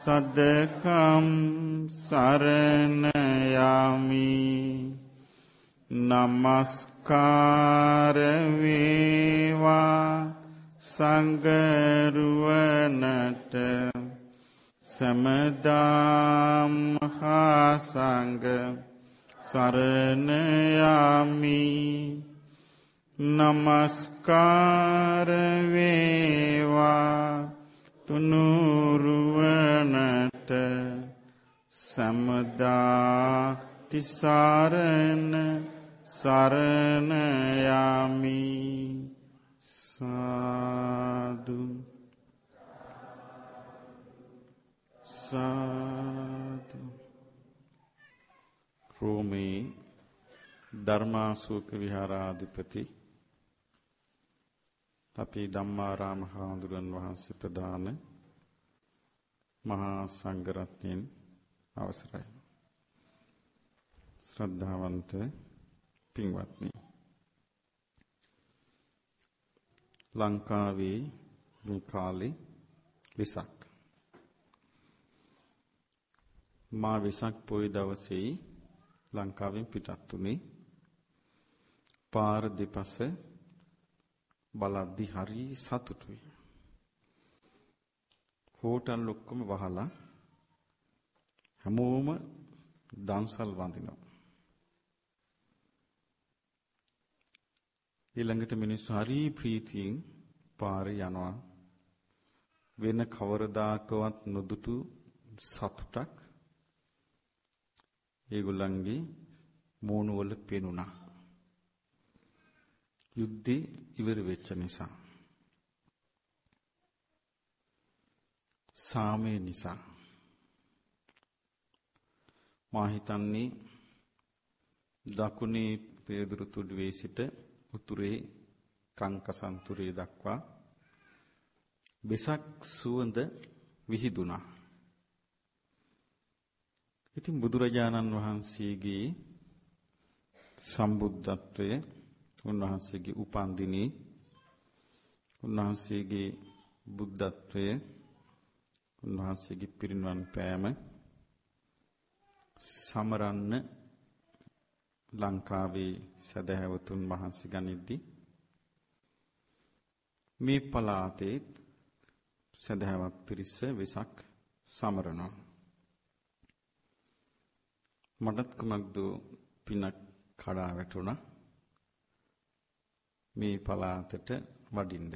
සදකම් සරණ යමි නමස්කාර වේවා සංගරුවනට. සමදා මහා සංඝ සරණ යමි නමස්කාර වේවා තුනුරුවනට සමදා තිසරණ සරණ යමි. සාදු. සාදු. රෝමේ ධර්මාශෝක විහාරාධිපති අපේ ධම්මාරාම හාමුදුරන් වහන්සේ ප්‍රදාන මහා සංඝරත්නයන් අවසරයි. ශ්‍රද්ධාවන්ත පින්වත්නි. ලංකාවේ මේ කාලේ විසක් මා විසක් පොය දවසේ ලංකාවෙන් පිටත් උනේ පාර දෙපස බලද්දි හරි සතුටුයි. හෝටල් ඔක්කොම වහලා හැමෝම දන්සල් වඳිනවා. ඊළඟට මිනිස්සු හරි ප්‍රීතියෙන් පාරේ යනවා. වෙන කවරදාකවත් නොදුටු සතුටක් ඒගොල්ලන්ගේ මූණ වල පෙනුණා. යුද්ධේ ඉවර වෙච්ච නිසා. සාමය නිසා. මා හිතන්නේ දකුණේ පේදුරු තුඩුවේ සිට උතුරේ කංකසන්තුරේ දක්වා බෙසක් සුවඳ විහිදුණා. ඉතින් බුදුරජාණන් වහන්සේගේ සම්බුද්ධත්වයේ උන්වහන්සේගේ උපන්දිනේ උන්වහන්සේගේ බුද්ධත්වය උන්වහන්සේගේ පිරිනිවන් පෑම සමරන්න ලංකාවේ සදහැවතුන් වහන්සේ ගනිද්දී මේ පලාතේ සදහැවත් පිරිස වෙසක් සමරනවා මටත් කුමක්ද පිනක් කඩා වැටුණා මේ පලාතට වඩින්න.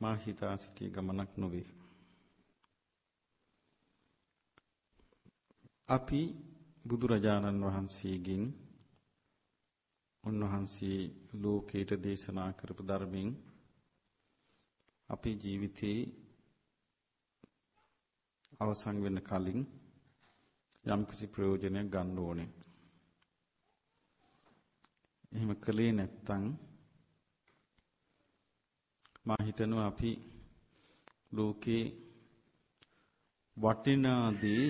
මා හිතා සිටිය ගමනක් නොවේ. අපි බුදුරජාණන් වහන්සේගෙන් උන්වහන්සේ ලෝකයට දේශනා කරපු ධර්මයෙන් අපේ ජීවිතේ අවසන් වෙන කලින් යම්කිසි ප්‍රයෝජනයක් ගන්න ඕනේ. එහෙම කළේ නැත්තම් මා හිතනවා අපි ලෝකේ වටිනාදී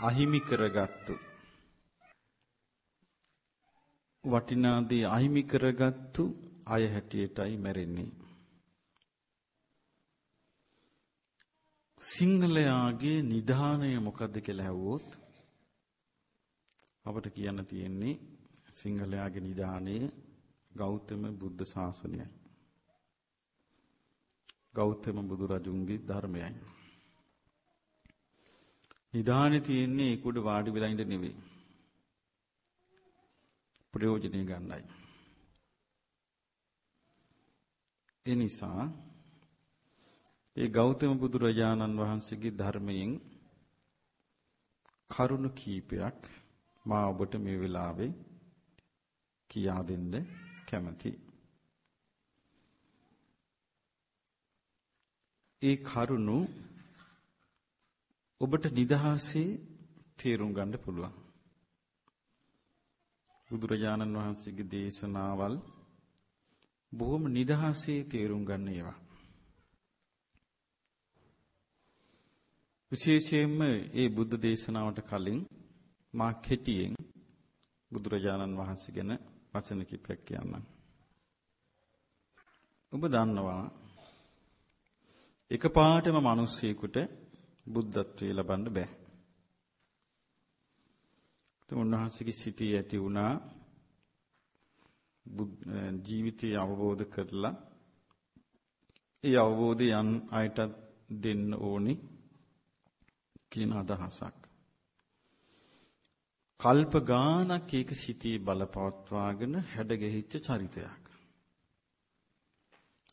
අහිමි කරගත්තු වටිනාදී අහිමි කරගත්තු අය හැටියටයි මැරෙන්නේ සිංහලයාගේ නිධානය මොකද්ද කියලා ඇහුවොත් අපට කියන්න තියෙන්නේ සිංහලයාගේ නිධානයේ ගෞතම බුද්ධ ශාසනයයි. ගෞතම බුදුරජුන්ගේ ධර්මයයි. නිධානයේ තියෙන්නේ ඒකුඩ වාඩි වෙලා ඉඳ නෙවෙයි. ප්‍රයෝජනෙ ගන්නයි. ඒ නිසා ඒ ගෞතම බුදුරජාණන් වහන්සේගේ ධර්මයෙන් කරුණ කීපයක් මා ඔබට මේ වෙලාවේ කියා දෙන්න කැමති. ඒ කරුණු ඔබට නිදහසේ තේරුම් ගන්න පුළුවන්. බුදුරජාණන් වහන්සේගේ දේශනාවල් බොහොම නිදහසේ තේරුම් ගන්න ඒවා. විශේෂයෙන්ම ඒ බුද්ධ දේශනාවට කලින් මා කෙටියෙන් බුදුරජාණන් වහන්සේ ගැන වචන කිපයක් කියන්නම්. ඔබ දන්නවා එකපාරටම මිනිස්සෙකුට බුද්ධත්වයේ ලබන්න බෑ. ඒ උන්වහන්සේගේ සිටී ඇති වුණා ජීවිතය අවබෝධ කරලා ඒ අවබෝධය යන් අයටත් දෙන්න ඕනි කියන අදහසක්. කල්ප ගානක් ඒක සිටී බලපවත්වාගෙන හැඩගැහිච්ච චරිතයක්.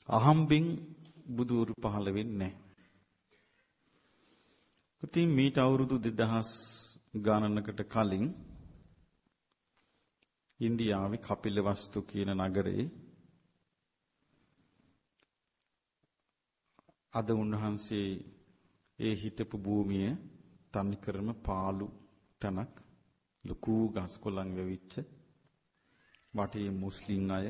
අහම්බින් බුදුරු පහළ වෙන්නේ ඉතින් මීට අවුරුදු 2000 ගණනකට කලින් ඉන්දියාවේ කපිලවස්තු කියන නගරේ අද උන්වහන්සේ ඒ හිටපු භූමිය තනිකරම පාළු තැනක් ලොකු ගස් කොළන් වෙවිච්ච වටේ මුස්ලිම් අය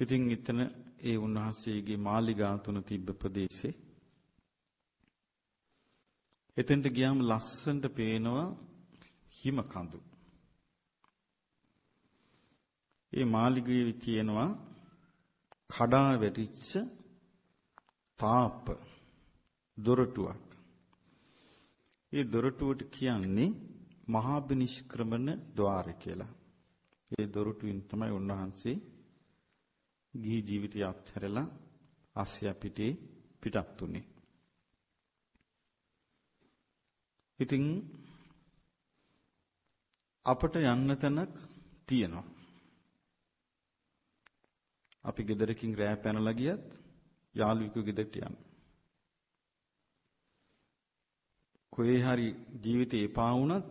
ඉතින් එතන ඒ උන්වහන්සේගේ මාලිගා තුන තිබ්බ ප්‍රදේශේ එතෙන්ට ගියාම ලස්සනට පේනවා හිම කඳු. ඒ මාලිගයේ තියෙනවා කඩා වැටිච්ච තාප්ප දොරටුවක්. ඒ දොරටුවට කියන්නේ මහා බිනිෂ්ක්‍රමණ ద్వාරය කියලා. ඒ දොරටුවෙන් තමයි උන්වහන්සේ ගිහි ජීවිතය අත්හැරලා ආසියා පිටේ පිටත් උනේ. ඉතින් අපට යන්න තැනක් තියෙනවා. අපි ගෙදරකින් රෑ පැනලා ගියත් යාළුවෙකු ගෙදරට යන්න. කොහේ හරි ජීවිතේ එපා වුණත්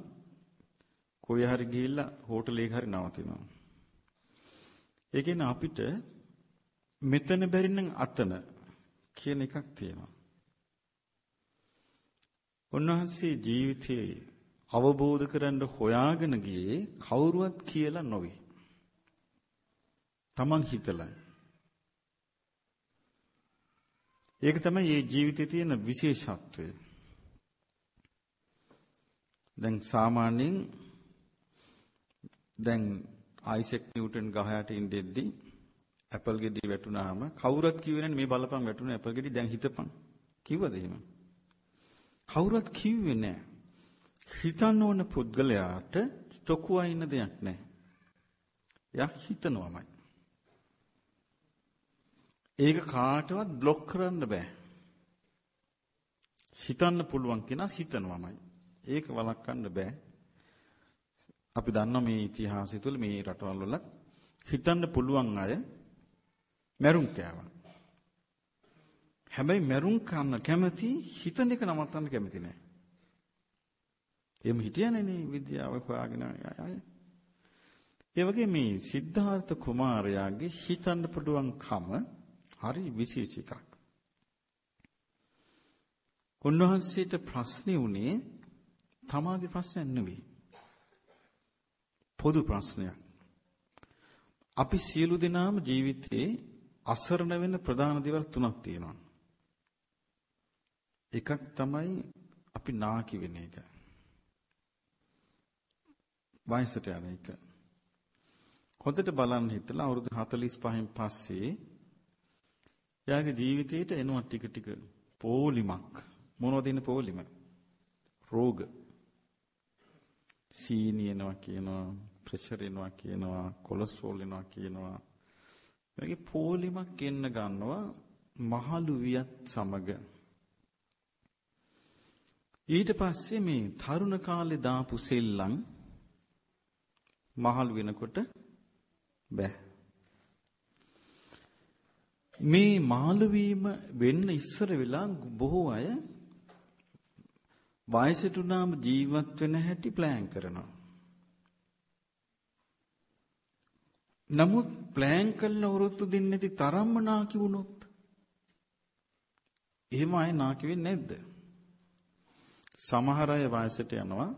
කොහේ හරි ගිහිල්ලා හෝටලයක හරි නවතිනවා. ඒ කියන්නේ අපිට මෙතන බැරි නම් අතන කියන එකක් තියෙනවා. උන්වහන්සේ ජීවිතයේ අවබෝධ කරන්න හොයාගෙන ගියේ කවුරුවත් කියලා නොවේ. Taman හිතලා. ඒක තමයි මේ ජීවිතයේ තියෙන විශේෂත්වය. දැන් සාමාන්‍යයෙන් දැන් ආයිසෙක් නිව්ටන් ගහයට ඉඳෙද්දී ඇපල් ගෙඩි වැටුනහම කවුරුත් කිව්වේ නැහැ මේ බලපන් වැටුනේ ඇපල් ගෙඩි දැන් හිතපන්. කිව්වද එහෙම? කවුරුත් කිව්වේ නැහැ. හිතන්න ඕන පුද්ගලයාට තොකුවා ඉන්න දෙයක් නැහැ. එයා හිතනවාමයි. ඒක කාටවත් બ્લોක් කරන්න බෑ. හිතන්න පුළුවන් කෙනා හිතනවාමයි. ඒක වළක්වන්න බෑ. අපි දන්නවා මේ ඉතිහාසය තුළ මේ රටවල් වල හිතන්න පුළුවන් අය මැරුම් කෑවා. හැබැයි මැරුම් කන්න කැමති හිතන එක නවත්තන්න කැමති නෑ. එහෙම හිටියනේ නේ විද්‍යාව හොයාගෙන අය. ඒ වගේ මේ සිද්ධාර්ථ කුමාරයාගේ හිතන්න පුළුවන් කම හරි විශේෂ එකක්. උන්වහන්සේට ප්‍රශ්නේ උනේ තමාගේ ප්‍රශ්නයක් නෙවෙයි. පොදු ප්‍රශ්නයක්. අපි සියලු දෙනාම ජීවිතේ අසරණ වෙන ප්‍රධාන දේවල් තුනක් තියෙනවා. එකක් තමයි අපි නාකි වෙන එක. වයසට යන එක. හොඳට බලන්න හිතලා අවුරුදු 45න් පස්සේ එයාගේ ජීවිතේට එනවා ටික ටික පෝලිමක්. මොනවද ඉන්නේ පෝලිම? රෝග. සීනි එනවා කියනවා, ප්‍රෙෂර් එනවා කියනවා, කොලෙස්ටරෝල් එනවා කියනවා. මේකේ පෝලිමක් එන්න ගන්නවා මහලු වියත් සමග. ඊට පස්සේ මේ තරුණ කාලේ දාපු සෙල්ලම් මහලු වෙනකොට බෑ. මේ මාළු වීම වෙන්න ඉස්සර වෙලා බොහෝ අය වයසට උනාම ජීවත් වෙන හැටි ප්ලෑන් කරනවා. නමුත් ප්ලෑන් කරන වෘත්තු දෙන්නේ නැති තරම්ම නාකි වුණොත් එහෙම අය නාකි වෙන්නේ නැද්ද? සමහර අය වයසට යනවා.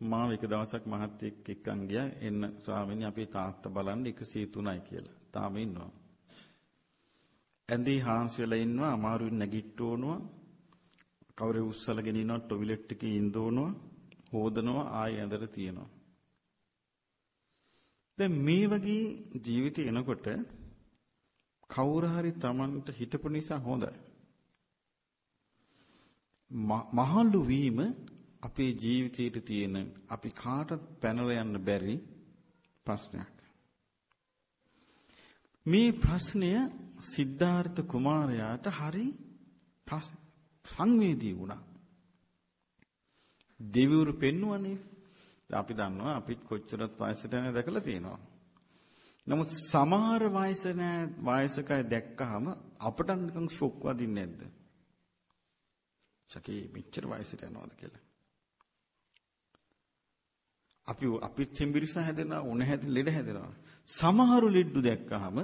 මා එක දවසක් මහත්තයෙක් එක්කන් ගියා එන්න ස්වාමීනි අපේ තාත්තා බලන්න 103යි කියලා. තාම ඉන්නවා. ඇඳේ හාන්සි වෙලා ඉන්නවා අමාරුවෙන් නැගිට්ටෝනවා. කවුරු උස්සලගෙන ඉන්නවා ටොයිලට් එකේ ඉඳෝනවා. හොදනවා ආයෙ ඇඳලා තියෙනවා. දැන් මේ වගේ ජීවිතය එනකොට කවුරු හරි Tamanට හිටපු නිසා හොඳයි. මහලු වීම අපේ ජීවිතයේ තියෙන අපි කාටත් පැනලා යන්න බැරි ප්‍රශ්නයක්. මේ ප්‍රශ්නය සිද්ධාර්ථ කුමාරයාට හරි සංවේදී වුණා. දෙවිවරු පෙන්වන්නේ අපි දන්නවා අපිත් කොච්චරත් වයසට යන දැකලා තියෙනවා. නමුත් සමහර වයස නෑ වයසකයි දැක්කහම අපට නිකන් ෂොක් වදින්නේ නැද්ද? සකේ මෙච්චර වයසට යනවද කියලා. අපි අපිත් තෙම්බිරිස හැදෙනවා, උණ හැදෙන ලෙඩ හැදෙනවා. සමහරු ලෙඩු දැක්කහම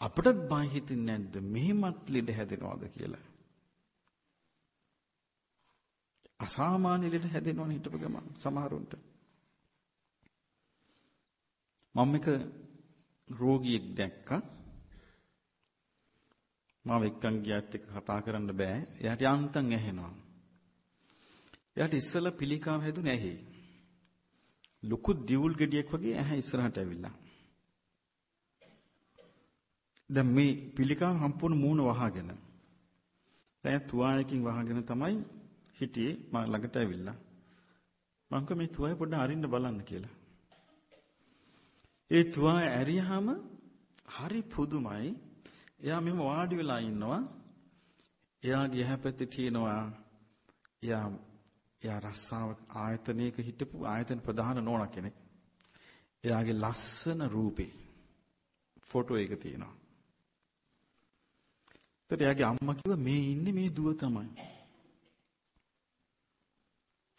අපටත් බය හිතෙන්නේ නැද්ද මෙහෙමත් ලෙඩ හැදෙනවද කියලා? අසාමාන්‍ය ලෙඩ හැදෙනවනේ හිටපු ගමන් සමහරුන්ට. මම එක රෝගියෙක් දැක්කා. මම එක්කන් ගියත් එක්ක කතා කරන්න බෑ. එයාට යන්තම් ඇහෙනවා. එයාට ඉස්සෙල්ලා පිළිකාව හැදුනේ ඇහි. ලොකු දිවුල් ගෙඩියක් වගේ ඇහැ ඉස්සරහට ඇවිල්ලා. දැන් මේ පිළිකාව සම්පූර්ණ මූණ වහගෙන දැන් තුවාලයකින් වහගෙන තමයි හිටියේ මම ළඟට ඇවිල්ලා. මං කිව්වා මේ තුවාලය පොඩ්ඩක් අරින්න බලන්න කියලා. ඒ තුවාලය ඇරියාම හරි පුදුමයි. එයා මෙහෙම වාඩි වෙලා ඉන්නවා. එයාගේ එහා පැත්තේ තියෙනවා එයා එයා රස්සාව ආයතනයක හිටපු ආයතන ප්‍රධාන නෝනා කෙනෙක්. එයාගේ ලස්සන රූපේ ෆොටෝ එක තියෙනවා. එතකොට එයාගේ අම්මා කිව්වා මේ ඉන්නේ මේ දුව තමයි.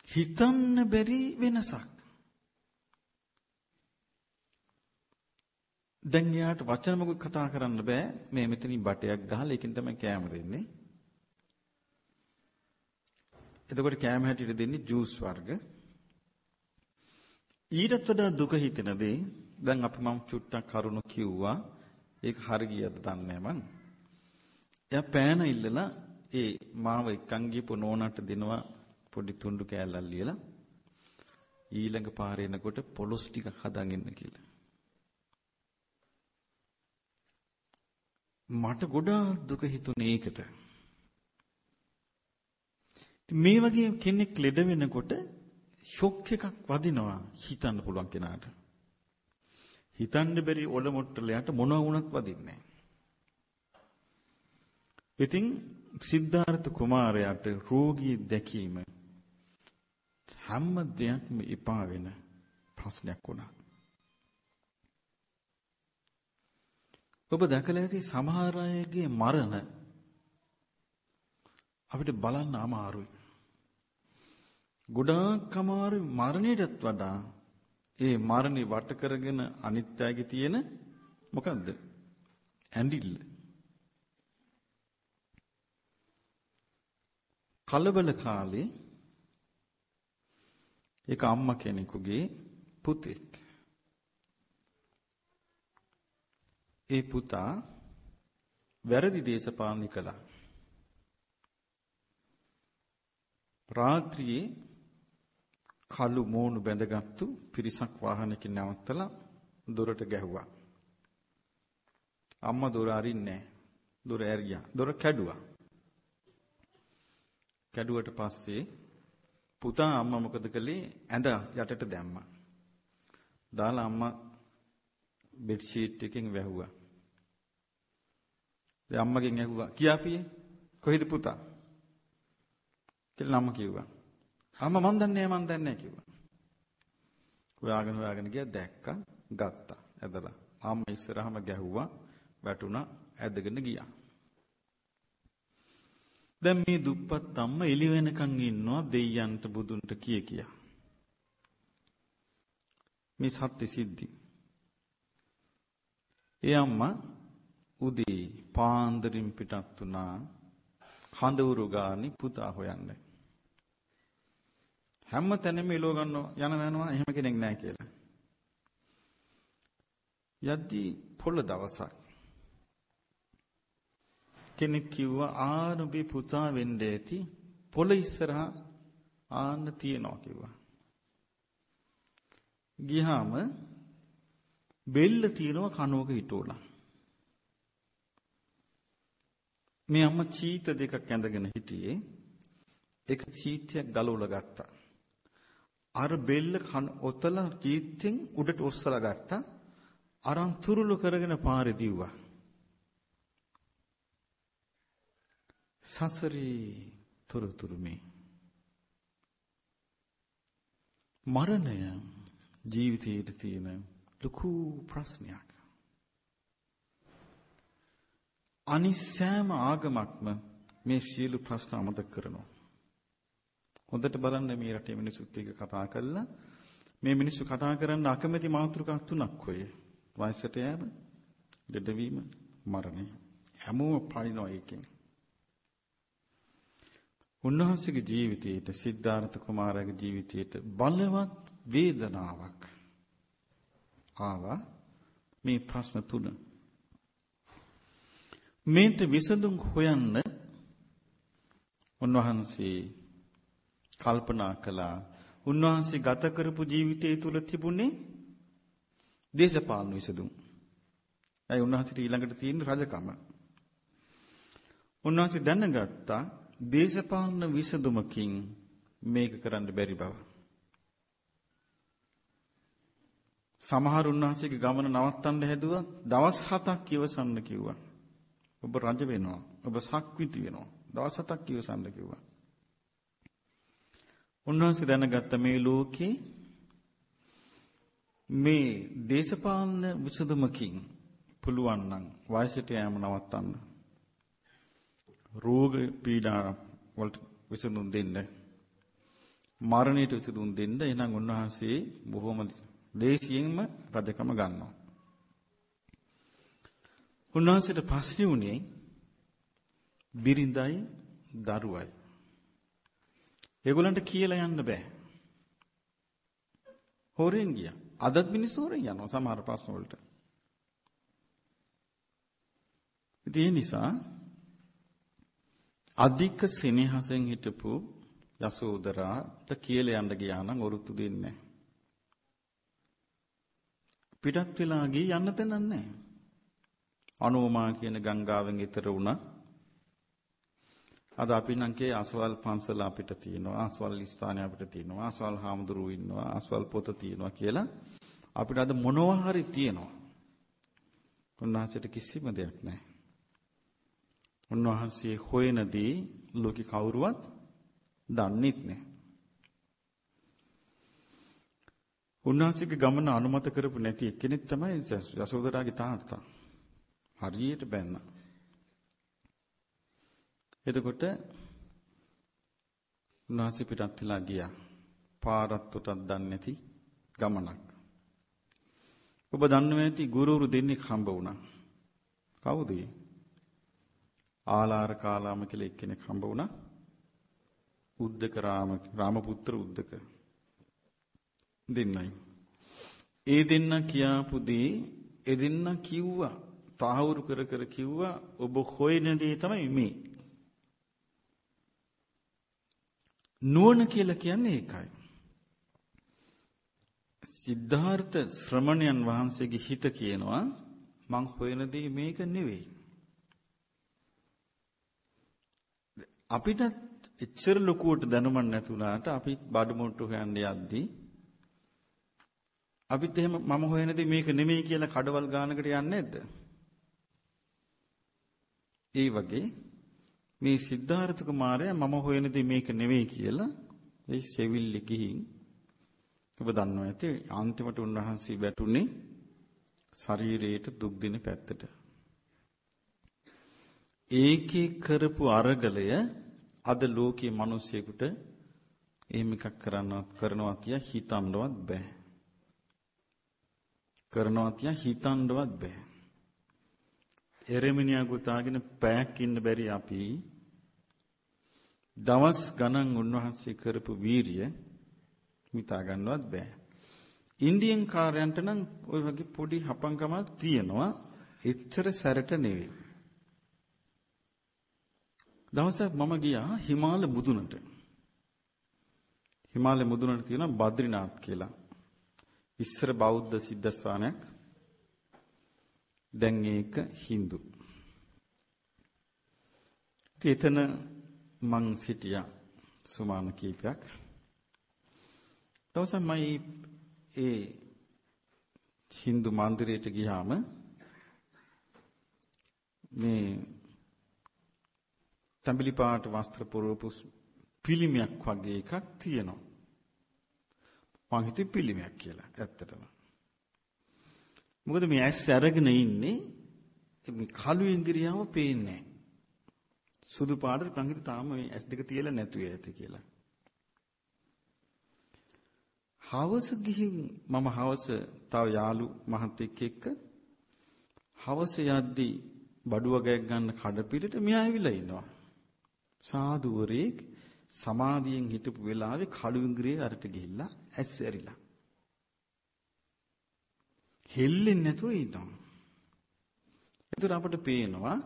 හිතන්න බැරි වෙනසක්. දැන් එයාට වචන මොකක් කතා කරන්න බෑ. මේ මෙතනින් බටයක් ගහලා ඒකෙන් තමයි කෑම දෙන්නේ. එතකොට කෑම හැටියට දෙන්නේ ජූස් වර්ග. ඊටත් වඩා දුක හිතෙන දේ දැන් අපි මම චුට්ටක් කරුණු කිව්වා. ඒක හරි ගියද දන්නේ මං. එයා පෑන ඉල්ලලා ඒ මාව එක්කන් ගියපු නෝනාට දෙනවා පොඩි තුණ්ඩු කෑල්ලක් ලියලා ඊළඟ පාරේ එනකොට පොලොස් ටිකක් හදාගෙන ඉන්න කියලා. මට ගොඩාක් දුක හිතුනේ ඒකට. මේ වගේ කෙනෙක් ලෙඩ වෙනකොට ෂොක් එකක් වදිනවා හිතන්න පුළුවන් කෙනාට. හිතන්න බැරි ඔල මොට්ටලයට මොනවා වුණත් වදින්නේ ඉතින් සිද්ධාර්ථ කුමාරයාට රෝගී දැකීම හැම දෙයක්ම එපා වෙන ප්‍රශ්නයක් වුණා. ඔබ දැකලා ඇති සමහර අයගේ මරණ අපිට බලන්න අමාරුයි. ගොඩාක් අමාරු මරණයටත් වඩා ඒ මරණේ වට කරගෙන අනිත් අයගේ තියෙන මොකද්ද? ඇඬිල්ල. කලබල කාලේ ඒක අම්මා කෙනෙකුගේ පුතෙක්. ඒ පුතා වැරදි දේශපාලනය කළා. රාත්‍රියේ කළු මෝණු බැඳගත්තු පිරිසක් වාහනකින් නැවත්තලා දොරට ගැහුවා. අම්මා දොර අරින්නේ දොර ඇරියා. දොර කැඩුවා. කැඩුවට පස්සේ පුතා අම්මා මොකද කළේ? ඇඳ යටට දැම්මා. දාලා අම්මා බෙඩ් ෂීට් එකෙන් වැහුවා. දැන් අම්මගෙන් ඇහුවා කියාපියේ කොහෙද පුතා? කියලා නම කිව්වා. අම්මා මන් දන්නේ නැහැ මන් දන්නේ නැහැ කිව්වා. හොයාගෙන හොයාගෙන ගියා දැක්කා ගත්තා ඇදලා. අම්මා ඉස්සරහම ගැහුවා වැටුණා ඇදගෙන ගියා. දැන් මේ දුප්පත් අම්මා එළි වෙනකන් ඉන්නවා දෙයයන්ට බුදුන්ට කිය කියා. මේ සත්‍ය සිද්ධි. ඒ අම්මා උදේ පාන්දරින් පිටත් වුණා කඳවුරු ගානි පුතා හොයන්න. හැම තැනම එලෝ ගන්නවා යන යනවා එහෙම කෙනෙක් නැහැ කියලා. යද්දී පොළ දවසක් කෙනෙක් කිව්වා ආනුබි පුතා වෙන්න ඇති පොළ ඉස්සරහා ආන්න තියනවා කිව්වා. ගියාම බෙල්ල තියනවා කනුවක හිටෝලා. මේ අම්මා චීත දෙකක් ඇඳගෙන හිටියේ. එක චීතයක් ගලවලා ගත්තා. අර බෙල්ල කන ඔතලා චීතෙන් උඩට ඔස්සලා ගත්තා. අරන් තුරුළු කරගෙන පාරේ දිව්වා. සසරේ තොරතුරු මේ මරණය ජීවිතයේ තියෙන ලොකු ප්‍රශ්නයක්. අනිසෑම ආගමක්ම මේ සියලු ප්‍රශ්න අමතක කරනවා. හොඳට බලන්න මේ රටේ මිනිස්සුත් එක්ක කතා කරලා මේ මිනිස්සු කතා කරන්න අකමැති මාතෘකා තුනක් ඔය. වයසට යෑම, ලෙඩවීම, මරණය. හැමෝම පරිණෝ එකෙන්. උන්වහන්සේගේ ජීවිතයේට සිද්ධාර්ථ කුමාරයාගේ ජීවිතයේට බලවත් වේදනාවක් ආවා මේ ප්‍රශ්න තුන. මේට විසඳුම් හොයන්න උන්වහන්සේ කල්පනා කළා උන්වහන්සේ ගත කරපු ජීවිතය තුළ තිබුණේ දේශපාලන විසඳුම්. ඇයි උන්වහන්සේට ඊළඟට තියෙන රජකම. උන්වහන්සේ දැනගත්තා දේශපාලන විසඳුමකින් මේක කරන්න බැරි බව. සමහර උන්වහන්සේගේ ගමන නවත්තන්න හැදුවා දවස් 7ක් ඉවසන්න කිව්වා. ඔබ රජ වෙනවා. ඔබ සක්විති වෙනවා. දවස් 7ක් ඉවසන්න කිව්වා. උන්වහන්සේ දැනගත්ත මේ ලෝකේ මේ දේශපාලන විසඳුමකින් පුළුවන් නම් වයසට යෑම නවත්තන්න. රෝග පීඩා වලට විසඳුම් දෙන්න. මරණයට විසඳුම් දෙන්න. එහෙනම් උන්වහන්සේ බොහොම දේශියෙන්ම රජකම ගන්නවා. උන්වහන්සේට ප්‍රශ්නේ උනේ බිරිඳයි දරුවයි. ඒගොල්ලන්ට කියලා යන්න බෑ. හොරෙන් ගියා. අදත් මිනිස්සු හොරෙන් යනවා සමහර ප්‍රශ්න වලට. ඒ නිසා අධික සෙනෙහසෙන් හිටපු යසෝදරාට කියලා යන්න ගියා නම් වරුතු දෙන්නේ නැහැ. පිටත් වෙලා ගිය යන්න තැනක් නැහැ. අනෝමා කියන ගංගාවෙන් ඈතර වුණා. අද අපි නම් කේ අසවල් පන්සල අපිට තියෙනවා අසවල් ස්ථාන අපිට තියෙනවා අසවල් හාමුදුරුවෝ ඉන්නවා අසවල් පොත තියෙනවා කියලා අපිට අද මොනවා හරි තියෙනවා. උන්වහන්සේට කිසිම දෙයක් නැහැ. උන්වහන්සේ හොයනදී ලෝකෙ කවුරුවත් දන්නේත් නැහැ. උන්වහන්සේගේ ගමන අනුමත කරපු නැති කෙනෙක් තමයි යසෝදරාගේ තාත්තා. හරියට බැන්න. එතකොට උන්වහන්සේ පිටත් වෙලා ගියා. පාරත් උටක් දන්නේ නැති ගමනක්. ඔබ දන්නව ඇති ගුරුවරු දෙන්නෙක් හම්බ වුණා. කවුද ඒ? ආලාර කාලාම කියලා එක්කෙනෙක් හම්බ වුණා. උද්දක රාම රාමපුත්‍ර උද්දක දෙන්නයි. ඒ දෙන්න කියාපු දේ ඒ දෙන්න කිව්වා. තාහවුරු කර කර කිව්වා ඔබ හොයන දේ තමයි මේ. නුවණ කියලා කියන්නේ ඒකයි. සිද්ධාර්ථ ශ්‍රමණයන් වහන්සේගේ හිත කියනවා මං හොයන දේ මේක නෙවෙයි. අපිට එච්චර ලොකුවට දැනුමක් නැතුණාට අපි බඩමුට්ටු හොයන්න යද්දී අපිත් එහෙම මම හොයනදී මේක නෙමෙයි කියලා කඩවල් ගානකට යන්නේ නැද්ද? ඒ වගේ මේ සිද්ධාර්ථ කුමාරයා මම හොයනදී මේක නෙවෙයි කියලා ඒ සෙවිල්ලි ගිහින් ඔබ දන්නවා ඇති අන්තිමට උන්වහන්සේ වැටුනේ ශරීරයට දුක් දෙන පැත්තට. ඒකේ කරපු අරගලය අද ලෝකයේ මිනිස්සෙකුට එහෙම එකක් කරන්නවත් කරනවා කිය හිතන්නවත් බෑ. කරනවා තියා හිතන්නවත් බෑ. එරෙමිනියා ගොතාගෙන පැයක් ඉන්න බැරි අපි දවස් ගණන් උන්වහන්සේ කරපු වීරිය හිතා ගන්නවත් බෑ. ඉන්දියන් කාර්යයන්ට නම් ওই වගේ පොඩි හපංකමක් තියෙනවා. එච්චර සැරට නෙවෙයි. දවසක් මම ගියා හිමාල මුදුනට. හිමාල මුදුනට තියෙන බද්‍රිනාත් කියලා. ඉස්සර බෞද්ධ සිද්ධාස්ථානයක්. දැන් ඒක Hindu. එතන මං සිටියා සුමාන කීපයක්. දවසක් මම ඒ Hindu මන්දිරයට ගියාම මේ තඹිලි පාට වස්ත්‍ර පුරවපු පිළිමයක් වගේ එකක් තියෙනවා. මං හිතුවේ පිළිමයක් කියලා ඇත්තටම. මොකද මේ ඇස් අරගෙන ඉන්නේ මේ කළු ඉංග්‍රියාව පේන්නේ සුදු පාටට මං හිතුවේ තාම මේ ඇස් දෙක තියලා නැතුවේ ඇති කියලා. හවස ගිහින් මම හවස තව යාළු මහත්තයෙක් එක්ක හවස යද්දී බඩුව ගෑක් ගන්න කඩපිලට මෙයා ඇවිල්ලා ඉන්නවා. සාදුවරේක් සමාධියෙන් හිටපු වෙලාවේ කළු ඉංග්‍රීසි අරට ගිහිල්ලා ඇස් ඇරිලා. හෙල්ලෙන්නේ නැතුව ඉන්නවා. එතකොට අපට පේනවා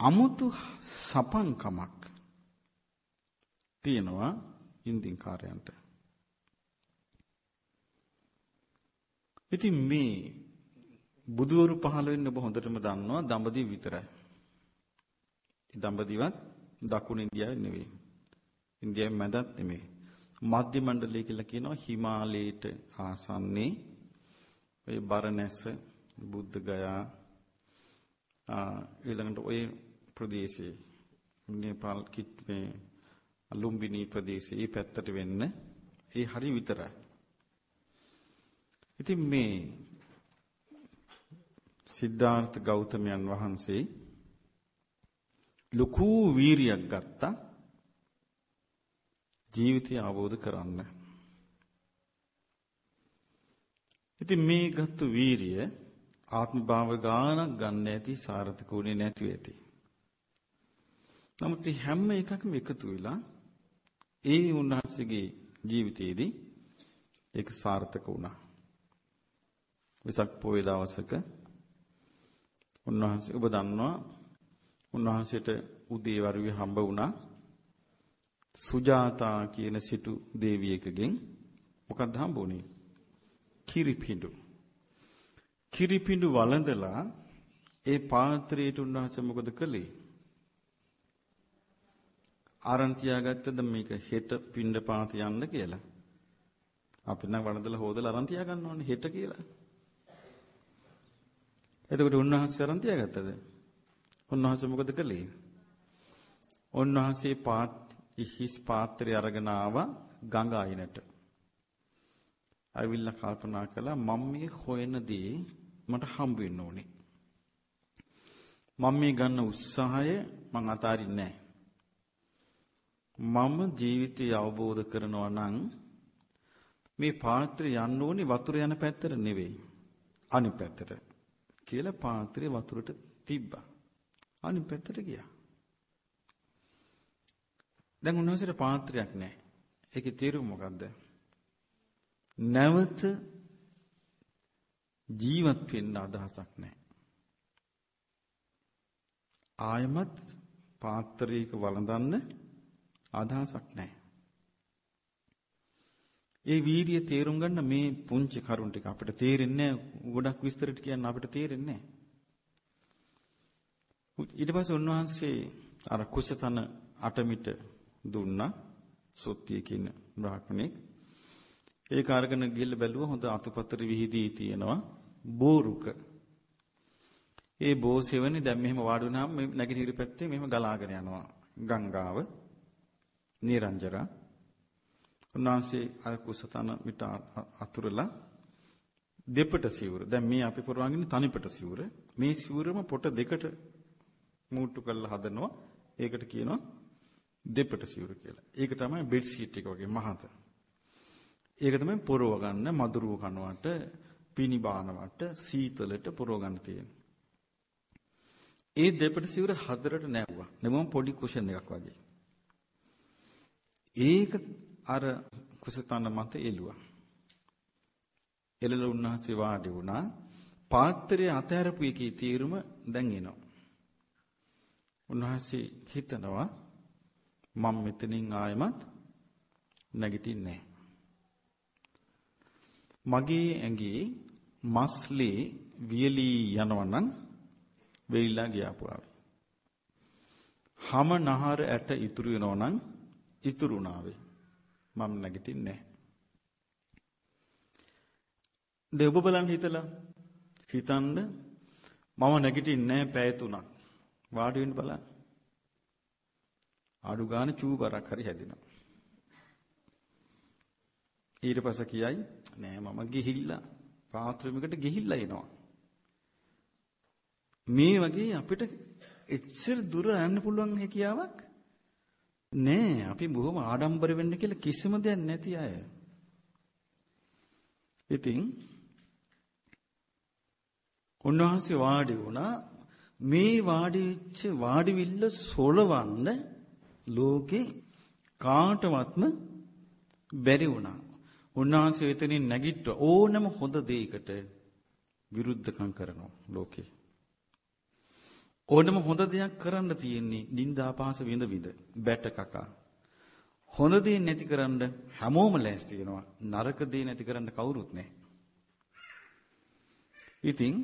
අමුතු සපංකමක් තියෙනවා ඉන්දින් කාර්යයන්ට. ඉතින් මේ බුදුවරු පහළ වෙන්න ඔබ හොඳටම දන්නවා දඹදිව විතරයි. දඹදිවත් දකුණු ඉන්දියාවේ නෙවෙයි. ඉන්දියාවේ මැදත් නෙමෙයි. මධ්‍ය මණ්ඩලය කියලා කියනවා හිමාලයට ආසන්නේ ඔය බරණැස බුද්ධ ගයා ඊළඟට ඔය ප්‍රදේශයේ නේපාල් කිට් මේ ලුම්බිනි ප්‍රදේශයේ මේ පැත්තට වෙන්න ඒ හරි විතරයි. ඉතින් මේ සිද්ධාර්ථ ගෞතමයන් වහන්සේ ලොකු වීරියක් ගත්තා ජීවිතය අවබෝධ කරන්න. ඉතින් මේ ගත්තු වීරිය ආත්ම භාව ගානක් ගන්න ඇති සාර්ථක උනේ නැති ඇති. නමුත් හැම එකකම එකතු වෙලා ඒ උන්වහන්සේගේ ජීවිතයේදී ඒක සාර්ථක වුණා. විසක් පොයේ දවසක උන්වහන්සේ ඔබ දන්නවා උන්වහන්සේට උදේ වරුවේ හම්බ වුණා. සුජාතා කියන සිටු දේවියකගෙන් මොකක්ද හම්බ වුණේ කිරිපිඬු. කිරිපිඬු වළඳලා ඒ පාත්‍රයට උන්වහන්සේ මොකද කළේ? ආරන් තියාගත්තද මේක හෙට පින්ඩ පාත යන්න කියලා? අපි නම් වළඳලා හොදලා අරන් තියා ගන්න ඕනේ හෙට කියලා. එතකොට උන්වහන්සේ අරන් තියාගත්තද? උන්වහන්සේ මොකද කළේ? උන්වහන්සේ පාත් හිස් පාත්‍රය අරගෙන ආවා ගඟ අයිනට. අවිල්ලා කල්පනා කළා මම මේ හොයන දේ මට හම්බ වෙන්න ඕනේ. මම මේ ගන්න උත්සාහය මං අතාරින්නේ මම ජීවිතය අවබෝධ කරනවා නම් මේ පාත්‍රය යන්න ඕනේ වතුර යන පැත්තට නෙවෙයි අනිත් පැත්තට. කියලා පාත්‍රය වතුරට තිබ්බා. අනිත් පැත්තට ගියා. දැන් උන්වහන්සේට පාත්‍රයක් නැහැ. ඒකේ තේරුම මොකද්ද? නැවත ජීවත් වෙන්න අදහසක් නැහැ. ආයමත් පාත්‍රයක වළඳන්න අදහසක් නැහැ. ඒ වීරිය තේරුම් ගන්න මේ පුංචි කරුණ ටික අපිට තේරෙන්නේ ගොඩක් විස්තරට කියන්න අපිට තේරෙන්නේ ඊට පස්සේ උන්වහන්සේ අර කුසතන අටමිට දුන්නා. සොත්තිය කියන බ්‍රාහ්මණෙක්. ඒක අරගෙන ගිහිල්ලා බැලුවා හොඳ අතුපතර විහිදී තියෙනවා බෝරුක. ඒ බෝසෙවනේ දැන් මෙහෙම වාඩි වුණාම මේ නැගිටින පැත්තේ මෙහෙම ගලාගෙන යනවා. ගංගාව නිරංජරා. උන්වහන්සේ අර කුසතන මිට අතුරලා දෙපට සිවුර. දැන් මේ අපි පුරවගෙන තනිපට සිවුර. මේ සිවුරම පොට දෙකට මූට්ටු කරලා හදනවා. ඒකට කියනවා දෙපට සිවුර කියලා. ඒක තමයි බෙඩ් සීට් එක වගේ මහත. ඒක තමයි පොරව ගන්න මදුරුව කනවට, පිනි බානවට, සීතලට පොරව ගන්න තියෙන්නේ. ඒ දෙපට සිවුර හතරට නැවුවා. නෙමම පොඩි කුෂන් එකක් වගේ. ඒක අර කුසතන මත එළුවා. එළල උන්වහන්සේ වාඩි වුණා. පාත්‍රයේ අතහැරපු එකේ තීරුම දැන් එනවා. උන්වහන්සේ හිතනවා මම මෙතනින් ආයමත් නැගිටින්නේ මගේ ඇඟේ මස්ලේ වියලී යනවනම් වෙයිලා ගියාපුවාවේ. හම නහර ඇට ඉතුරු වෙනවනම් ඉතුරුණාවේ. මම නැගිටින්නේ නැහැ. ඔබ බලන් හිතලා හිතන්න මම නැගිටින්නේ පැය තුනක්. වාඩි වෙන්න බලන්න. අඩු ගන්න චූ බරක් හරි හැදෙනවා. ඊට පස්සේ කියයි නෑ මම ගිහිල්ලා පාත්‍රමිකට ගිහිල්ලා එනවා. මේ වගේ අපිට එච්චර දුර යන්න පුළුවන් හැකියාවක් නෑ. අපි බොහොම ආඩම්බර වෙන්න කියලා කිසිම දෙයක් නැති අය. ඉතින් උන්වහන්සේ වාඩි වුණා මේ වාඩි වෙච්ච වාඩිවිල්ල සොලවන්න ලෝකේ කාටවත්ම බැරි වුණා. උන්වහන්සේ එතනින් නැගිට්ට ඕනම හොඳ දෙයකට විරුද්ධකම් කරනවා ලෝකේ. ඕනම හොඳ දෙයක් කරන්න තියෙන්නේ නිന്ദා පාස විඳ විඳ බැට කකා. හොඳ දේ නැති කරන්න හැමෝම ලෑස්ති වෙනවා. නරක දේ නැති කරන්න කවුරුත් නැහැ. ඉතින්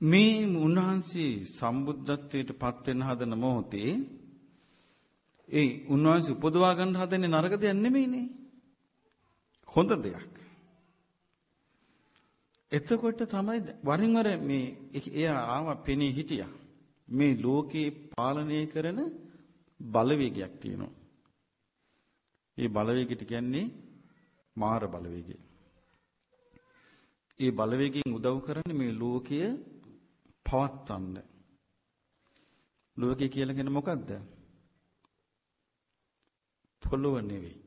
මේ උන්වහන්සේ සම්බුද්ධත්වයට පත් වෙන හදන මොහොතේ ඒ උන්වහන්සේ උපදවා ගන්න හදන්නේ නරක දෙයක් නෙමෙයිනේ. හොඳ දෙයක්. එතකොට තමයි වරින් වර මේ එයා ආව පෙනී හිටියා. මේ ලෝකේ පාලනය කරන බලවේගයක් තියෙනවා. ඒ බලවේගයට කියන්නේ මාර බලවේගය. ඒ බලවේගයෙන් උදව් කරන්නේ මේ ලෝකය පවත්වන්න. ලෝකය කියලා කියන්නේ මොකද්ද? පොළොව නෙවෙයි.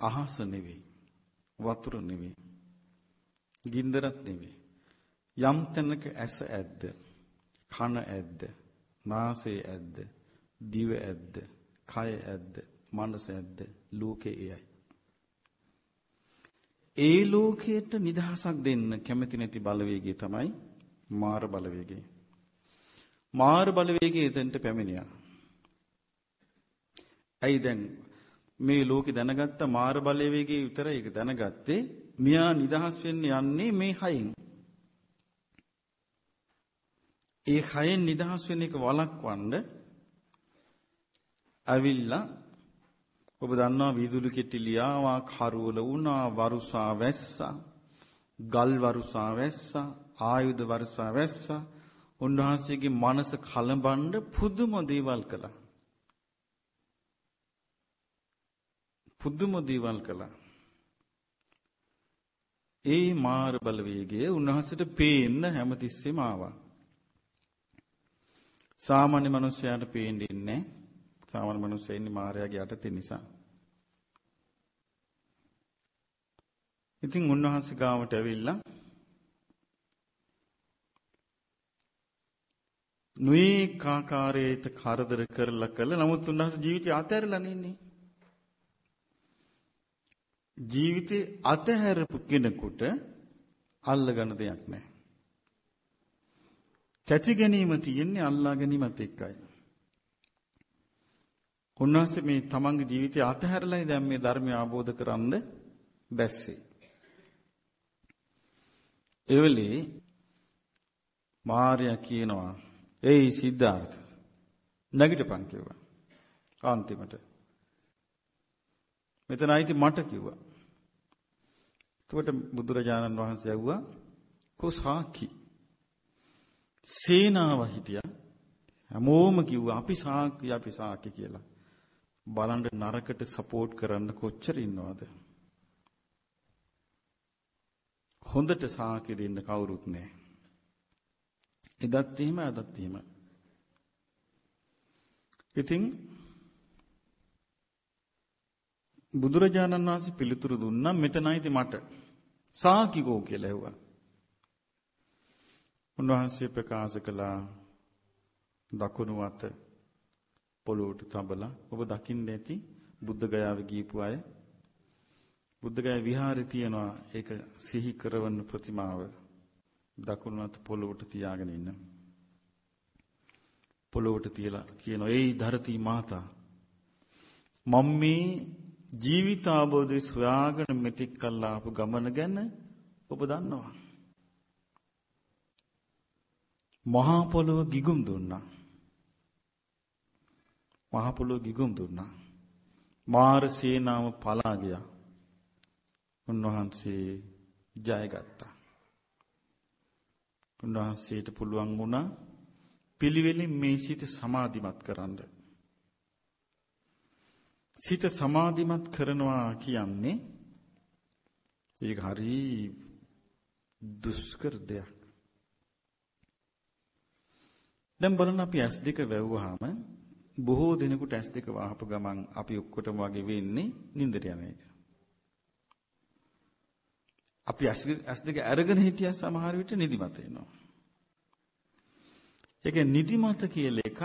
අහස නෙවෙයි. වතුර නෙවෙයි. ගින්දරත් නෙවෙයි. යම් තැනක ඇස ඇද්ද? කන ඇද්ද? නාසය ඇද්ද? දිව ඇද්ද? කය ඇද්ද? මනස ඇද්ද? ලෝකේ එයයි. ඒ ලෝකයට නිදහසක් දෙන්න කැමති නැති බලවේගය තමයි මාර බලවේගය. මාර බලවේගය එතෙන්ට පැමිණියා. ඇයි දැන් මේ ලෝකේ දැනගත්ත මාර බලවේගයේ විතරයි ඒක දැනගත්තේ. මියා නිදහස් වෙන්න යන්නේ මේ හයෙන්. ඒ හයෙන් නිදහස් වෙන එක වළක්වන්න ඇවිල්ලා ඔබ දන්නවා වීදුරු කෙටිලියාවා කරවල වුණා වරුසා වැස්සා ගල් වරුසා වැස්සා ආයුධ වරුසා වැස්සා උන්වහන්සේගේ මනස කලඹන්න පුදුම දේවල් කළා පුදුම දේවල් කළා. ඒ මාර බලවේගය උන්වහන්සේට පේන්න හැමතිස්සෙම ආවා. සාමාන්‍ය මිනිස්සයාට පේන්නේ නැහැ. සාමාන්‍ය මිනිස්සයා ඉන්නේ මායාවේ යටතේ නිසා. ඉතින් උන්වහන්සේ ගාවට ඇවිල්ලා නුයි කාකාරයට කරදර කරලා කළ නමුත් උන්වහන්සේ ජීවිතය අතහැරලා නෙන්නේ. ජීවිතේ අතහැරපු කෙනෙකුට අල්ලගන්න දෙයක් නැහැ. කැටි ගැනීම තියෙන්නේ අල්ලා ගැනීමත් එක්කයි. උන්වහන්සේ මේ තමන්ගේ ජීවිතය අතහැරලායි දැන් මේ ධර්මය අවබෝධ කරන්න බැස්සේ. එවෙලේ මාර්යා කියනවා "ඒයි සිද්ධාර්ථ නැගිටපන්" කිව්වා. අන්තිමට. මෙතන අයිති මට කිව්වා. එතකොට බුදුරජාණන් වහන්සේ ඇහුවා කොසාකි සේනාව හිටියා හැමෝම කිව්වා අපි සාකි අපි සාකි කියලා බලන්න නරකට සපෝට් කරන්න කොච්චර ඉන්නවද හොඳට සාකි දෙන්න කවුරුත් නැහැ එදත් එහෙම අදත් එහෙම. ඉතින් බුදුරජාණන් වහන්සේ පිළිතුරු දුන්නා මෙතනයිද මට. සාකිකෝ කියලා ඇහුවා. උන්වහන්සේ ප්‍රකාශ කළා දකුණු අත පොළොවට තබලා ඔබ දකින්න ඇති බුද්ධ ගයාවේ ගියපු අය. බුද්ධ ගයා විහාරේ තියනවා. ඒක සිහි කරවන ප්‍රතිමාව. දකුණු අත පොළොවට තියාගෙන ඉන්න පොළොවට තියලා කියනවා "ඒයි ධරති මාතා මම මේ ජීවිත ආબોධය සොයාගෙන මෙතික් කල් ආපු ගමන ගැන ඔබ දන්නවා මහා පොළොව ගිගුම් දුන්නා මහා පොළොව ගිගුම් දුන්නා. මාර සේනාව පලා ගියා. උන්වහන්සේ ජයගත්තා. උන්වහන්සේට පුළුවන් වුණා පිළිවෙලින් මේ සිත සමාධිමත් කරන්න. සිත සමාධිමත් කරනවා කියන්නේ ඒක හරි දුෂ්කර දෙයක්. දැන් බලන්න අපි S2 වැවුවාම බොහෝ දිනෙකට ඇස් දෙක වහපු ගමන් අපි ඔක්කොටම වගේ වෙන්නේ නින්දට යන එක. අපි ඇස් දෙක අරගෙන හිටිය සමහර විට නිදිමත එනවා. ඒක නිදිමත කියලා එකක්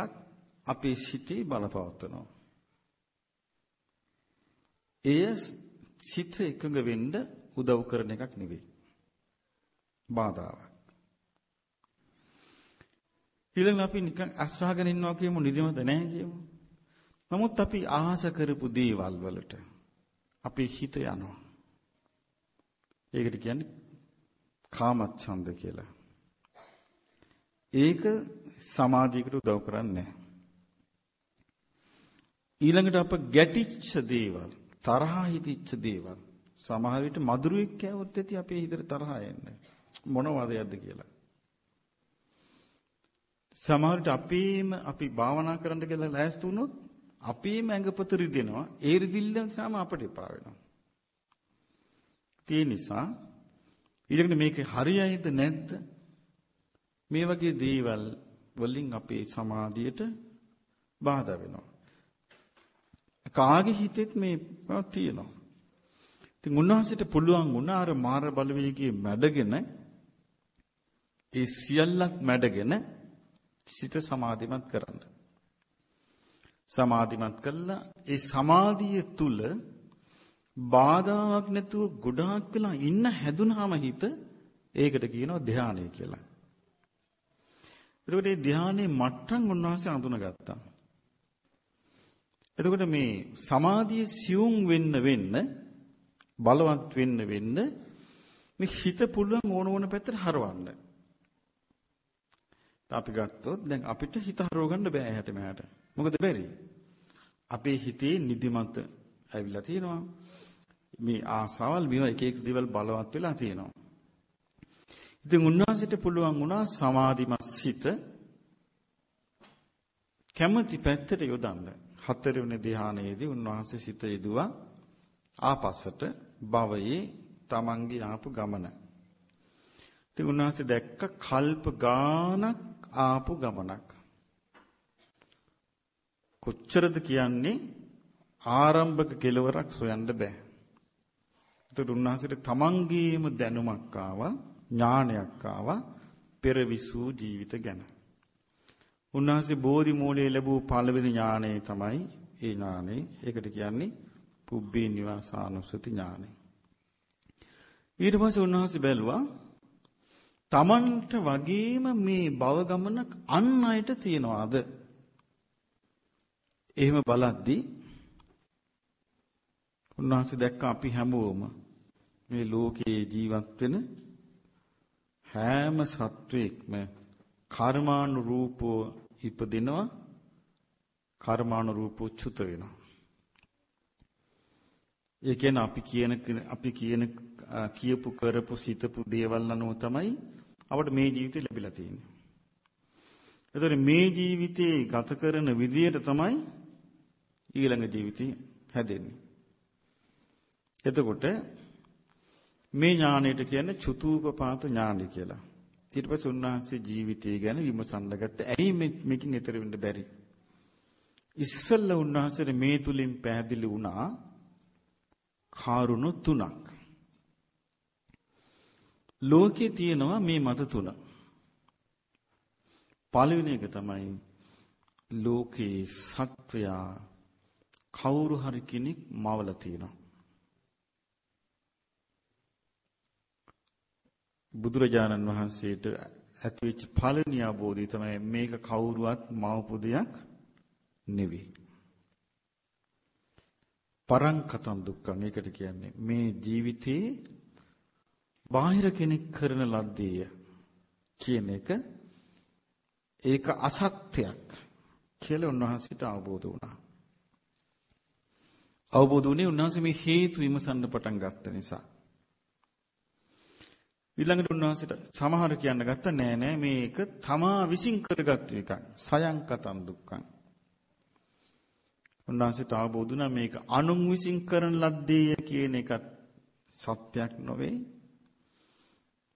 අපේ සිතේ බලපවත්වනවා. එය සිත එකඟ වෙන්න උදව් කරන එකක් නෙවෙයි. බාධාවක්. ඊළඟ අපි නිකන් අස්වහගෙන ඉන්නවා කියමු නිදිමත නැහැ කියමු. නමුත් අපි ආස කරපු දේවල් වලට අපේ හිත යනවා. ඒකට කියන්නේ කාමච්ඡන්ද කියලා. ඒක සමාධියකට උදව් කරන්නේ නැහැ. ඊළඟට අප ගැටිච්ච දේවල්, තරහා හිතිච්ච දේවල් සමහර විට මధుරෙක් කෑවොත් ඇති අපේ හිතට තරහා එන්නේ. මොනවද යද්ද කියලා. සමහරට අපේම අපි භාවනා කරන්න කියලා ලෑස්ති වුණොත් අපේම ඇඟපත රිදෙනවා. ඒ රිදිල්ල නිසාම අපට එපා වෙනවා. ඒ නිසා ඊළඟට මේක හරියයිද නැද්ද? මේ වගේ දේවල් වලින් අපේ සමාධියට බාධා වෙනවා. කාගේ හිතෙත් මේ තියෙනවා. ඉතින් උන්වහන්සේට පුළුවන් වුණා අර මාර බලවේගයේ මැඩගෙන ඒ සියල්ලක් මැඩගෙන සිත සමාධිමත් කරන්න. සමාධිමත් කළා ඒ සමාධිය තුල බාධාවක් නැතුව ගොඩාක් වෙලා ඉන්න හැදුනහම හිත ඒකට කියනවා ධානය කියලා. එතකොට මේ ධානයේ මට්ටම් උන්වහන්සේ අඳුනගත්තා. එතකොට මේ සමාධිය සියුම් වෙන්න වෙන්න බලවත් වෙන්න වෙන්න මේ හිත පුළුවන් ඕන ඕන පැත්තට හරවන්න. අපි ගත්තොත් දැන් අපිට හිත හරව ගන්න බෑ හැට මෙහාට. මොකද බැරි? අපේ හිතේ නිදිමත ඇවිල්ලා තියෙනවා. මේ ආසාවල් මේවා එක එක දේවල් බලවත් වෙලා තියෙනවා. ඉතින් උන්වහන්සේට පුළුවන් වුණා සමාධිමත් සිත කැමැති පැත්තට යොදන්න. හතරවෙනි ධ්‍යානයේදී උන්වහන්සේ සිත යෙදුවා ආපස්සට භවයේ තමන්ගේ ආපු ගමන. ඉතින් උන්වහන්සේ දැක්ක කල්ප ගානක් ආපු ගමනක්. කොච්චරද කියන්නේ ආරම්භක කෙලවරක් සොයන්න බෑ. ඒතර උන්වහන්සේට තමන්ගේම දැනුමක් ආවා ඥානයක් ආවා පෙරවිසූ ජීවිත ගැන. උන්වහන්සේ බෝධි මූලයේ ලැබූ පළවෙනි ඥානය තමයි ඒ ඥානෙ. ඒකට කියන්නේ පුබ්බේ නිවාසානුස්සති ඥානෙ. ඊට පස්සේ උන්වහන්සේ බැලුවා තමන්ට වගේම මේ භව ගමන අන් අයට තියනවාද? එහෙම බලද්දී උන්වහන්සේ දැක්ක අපි හැමෝම මේ ලෝකේ ජීවත් වෙන හැම සත්වෙක්ම කර්මානුරූපව ඉපදිනවා කර්මානුරූපව චුත වෙනවා. ඒ කියන්නේ අපි කියන අපි කියන කියපු කරපු සිතපු දේවල් අනුව තමයි අපට මේ ජීවිතේ ලැබිලා තියෙන්නේ. එතකොට මේ ජීවිතේ ගත කරන විදියට තමයි ඊළඟ ජීවිතේ හැදෙන්නේ. එතකොට මේ ඥාණයට කියන්නේ චුතූපපාත ඥාණය කියලා. ඊට පස්සේ උන්වහන්සේ ජීවිතය ගැන විමසන්න ගත්ත. ඇයි මේකෙන් ඈතර වෙන්න බැරි? ඉස්සල්ලා උන්වහන්සේට මේ තුලින් පැහැදිලි වුණා කාරුණු තුනක්. ලෝකේ තියෙනවා මේ මත තුන. පළවෙනි එක තමයි ලෝකේ සත්වයා කවුරු හරි කෙනෙක් මවලා තියෙනවා. බුදුරජාණන් වහන්සේට ඇතිවෙච්ච පළවෙනි අවබෝධය තමයි මේක කවුරුවත් මවපු දෙයක් නෙවෙයි. පරංකතම් දුක්ඛං ඒකට කියන්නේ මේ ජීවිතේ බාහිර කෙනෙක් කරන ලද්දේය කියන එක ඒක අසත්‍යයක් කියලා උන්වහන්සේට අවබෝධ වුණා. අවබෝධ වුණේ උන්වහන්සේ මේ හේතු විමසන්න පටන් ගත්ත නිසා. ඊළඟට උන්වහන්සේට සමහර කියන්න ගත්ත නෑ නෑ මේක තමා විසින් කරගත්ත එකක්. සයංකතං දුක්ඛං. උන්වහන්සේට අවබෝධ වුණා මේක අනුන් විසින් කරන ලද්දේය කියන එකත් සත්‍යක් නොවේ.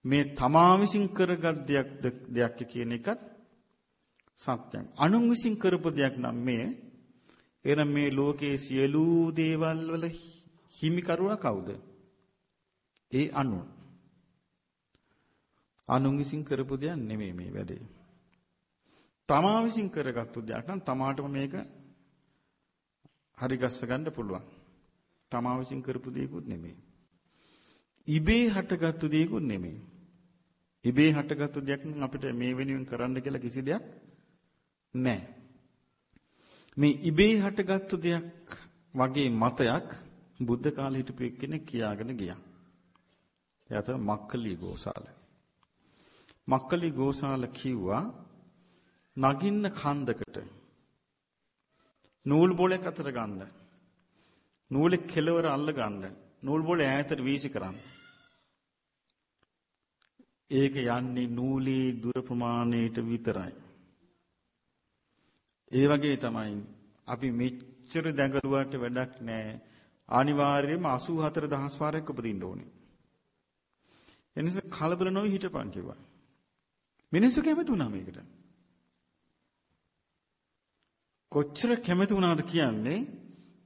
මේ තමා විසින් කරගත් දෙයක් දෙයක් කියන එකත් සත්‍යයක්. අනුන් විසින් කරපු දෙයක් නම් මේ එනම් මේ ලෝකයේ සියලු දේවල් වල හිමිකරුවා කවුද? ඒ අනුන්. අනුන් විසින් කරපු දෙයක් නෙමෙයි මේ වැඩේ. තමා විසින් කරගත්තු දෙයක් නම් තමාටම මේක හරි ගස්ස ගන්න පුළුවන්. තමා විසින් කරපු දෙයක්ුත් නෙමෙයි. ඉබේ හටගත්තු දෙයක්ුත් නෙමෙයි. ඉබේ හටගත්තු දෙයක් නම් අපිට මේ වෙනුවෙන් කරන්න කියලා කිසි දෙයක් නැහැ. මේ ඉබේ හටගත්තු දෙයක් වගේ මතයක් බුද්ධ කාලේ හිටපු එක්කෙනෙක් කියාගෙන ගියා. එයා තමයි මක්කලි ගෝසාල. මක්කලි ගෝසාල කිව්වා නගින්න කන්දකට නූල් බෝලයක් අතර ගන්න. නූලේ කෙලවර අල්ල ගන්න. නූල් බෝලේ ඈතට වීසි කරන්න. ඒක යන්නේ නූලේ දුර ප්‍රමාණයට විතරයි. ඒ වගේ තමයි අපි මෙච්චර දැඟලුවට වැඩක් නැහැ. අනිවාර්යයෙන්ම 84000 වාරයක් උපදින්න ඕනේ. එනිසා කලබල නොවි හිටපන් කිව්වා. මිනිස්සු කැමති වුණා මේකට. කොච්චර කැමති වුණාද කියන්නේ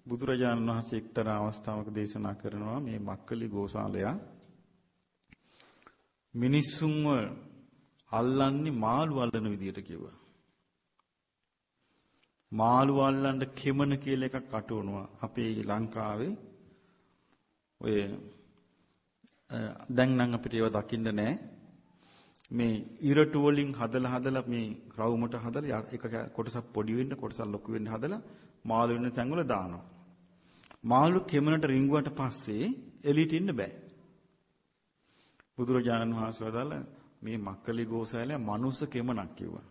බුදුරජාණන් වහන්සේ එක්තරා අවස්ථාවක දේශනා කරනවා මේ මක්කලි ගෝසාලයා මිනිස්සුන්ව අල්ලන්නේ මාළු අල්ලන විදියට කිව්වා. මාළු අල්ලන්න කෙමන කියලා එකක් අටවනවා. අපේ ලංකාවේ ඔය දැන් නම් අපිට ඒව දකින්න නැහැ. මේ ඉරටු වලින් හදලා හදලා මේ රවුමට හදලා එක කොටසක් පොඩි වෙන්න කොටසක් ලොකු වෙන්න හදලා මාළු වෙන තැන් වල දානවා. මාළු කෙමනට රිංගුවට පස්සේ එළියට ඉන්න බෑ. බුදුරජාණන් වහන්සේ වදාළ මේ මක්කලි ගෝසාලය මනුස්ස කෙමනක් කිව්වා.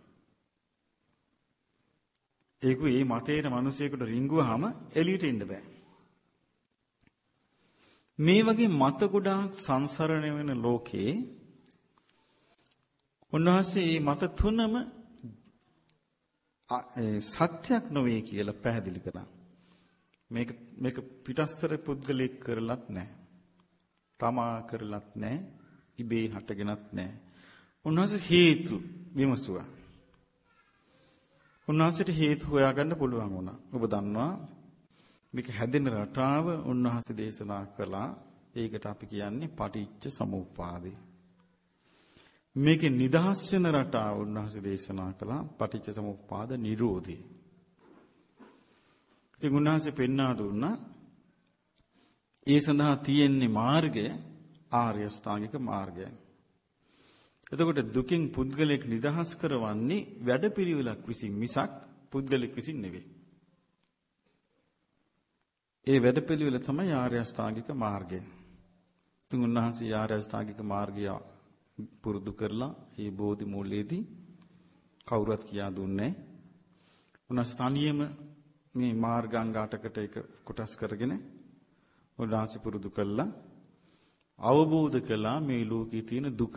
ඒක මේ මතේට මිනිසෙකුට රිංගුවාම එළියට ඉන්න බෑ. මේ වගේ මත ගොඩාක් සංසරණය වෙන ලෝකේ උන්වහන්සේ මේ මත තුනම සත්‍යක් නොවේ කියලා පැහැදිලි කළා. මේක මේක පිටස්තර පුද්ගලෙක් කරලත් නැහැ. තමා කරලත් නැහැ. ඉබේ හටගෙනත් නැහැ. උන්වහන්සේ හේතු විමසුවා. උන්වහන්සේට හේතු හොයාගන්න පුළුවන් වුණා. ඔබ දන්නවා මේක හැදෙන රටාව උන්වහන්සේ දේශනා කළා. ඒකට අපි කියන්නේ පටිච්ච සමුප්පාදේ. මේකේ නිදහස් වෙන රටාව උන්වහන්සේ දේශනා කළා පටිච්ච සමුප්පාද නිරෝධය. ඉතින් උන්වහන්සේ පෙන්වා දුන්නා ඒ සඳහා තියෙන්නේ මාර්ගය ආර්ය ස්ථාංගික මාර්ගයයි. එතකොට දුකින් පුද්ගලෙක් නිදහස් කරවන්නේ වැඩපිළිවෙලක් විසින් මිසක් පුද්ගලෙක් විසින් නෙවෙයි. ඒ වැඩපිළිවෙල තමයි ආර්ය අෂ්ටාංගික මාර්ගය. ඉතින් උන්වහන්සේ ආර්ය අෂ්ටාංගික මාර්ගය පුරුදු කරලා ඒ බෝධි මූලයේදී කවුරුත් කියා දුන්නේ උන්වහන්සේ තනියම මේ මාර්ගාංග 8කට එක කොටස් කරගෙන උන්වහන්සේ පුරුදු කළා. අවබෝධ කළා මේ ලෝකයේ තියෙන දුක.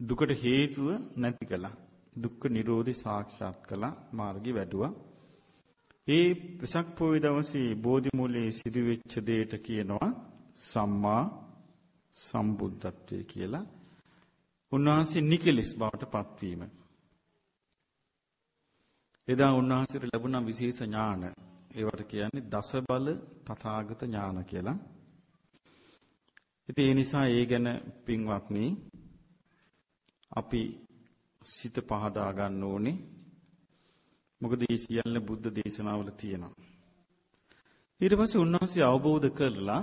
දුකට හේතුව නැති කළා. දුක්ඛ නිරෝධي සාක්ෂාත් කළා. මාර්ගي වැඩුවා. ඒ වෙසක් පොය දවසේ බෝධි මූලයේ සිදුවෙච්ච දෙයට කියනවා සම්මා සම්බුද්ධත්වයේ කියලා උන්වහන්සේ නිකලස් බවට පත්වීම. එදා උන්වහන්සේට ලැබුණ විශේෂ ඥාන ඒවට කියන්නේ දස බල තථාගත ඥාන කියලා. ඉතින් ඒ නිසා ඒ ගැන පින්වත්නි අපි සිත පහදා ගන්න ඕනේ. මොකද මේ සියල්ල බුද්ධ දේශනාවල තියෙනවා. ඊට පස්සේ උන්වහන්සේ අවබෝධ කරලා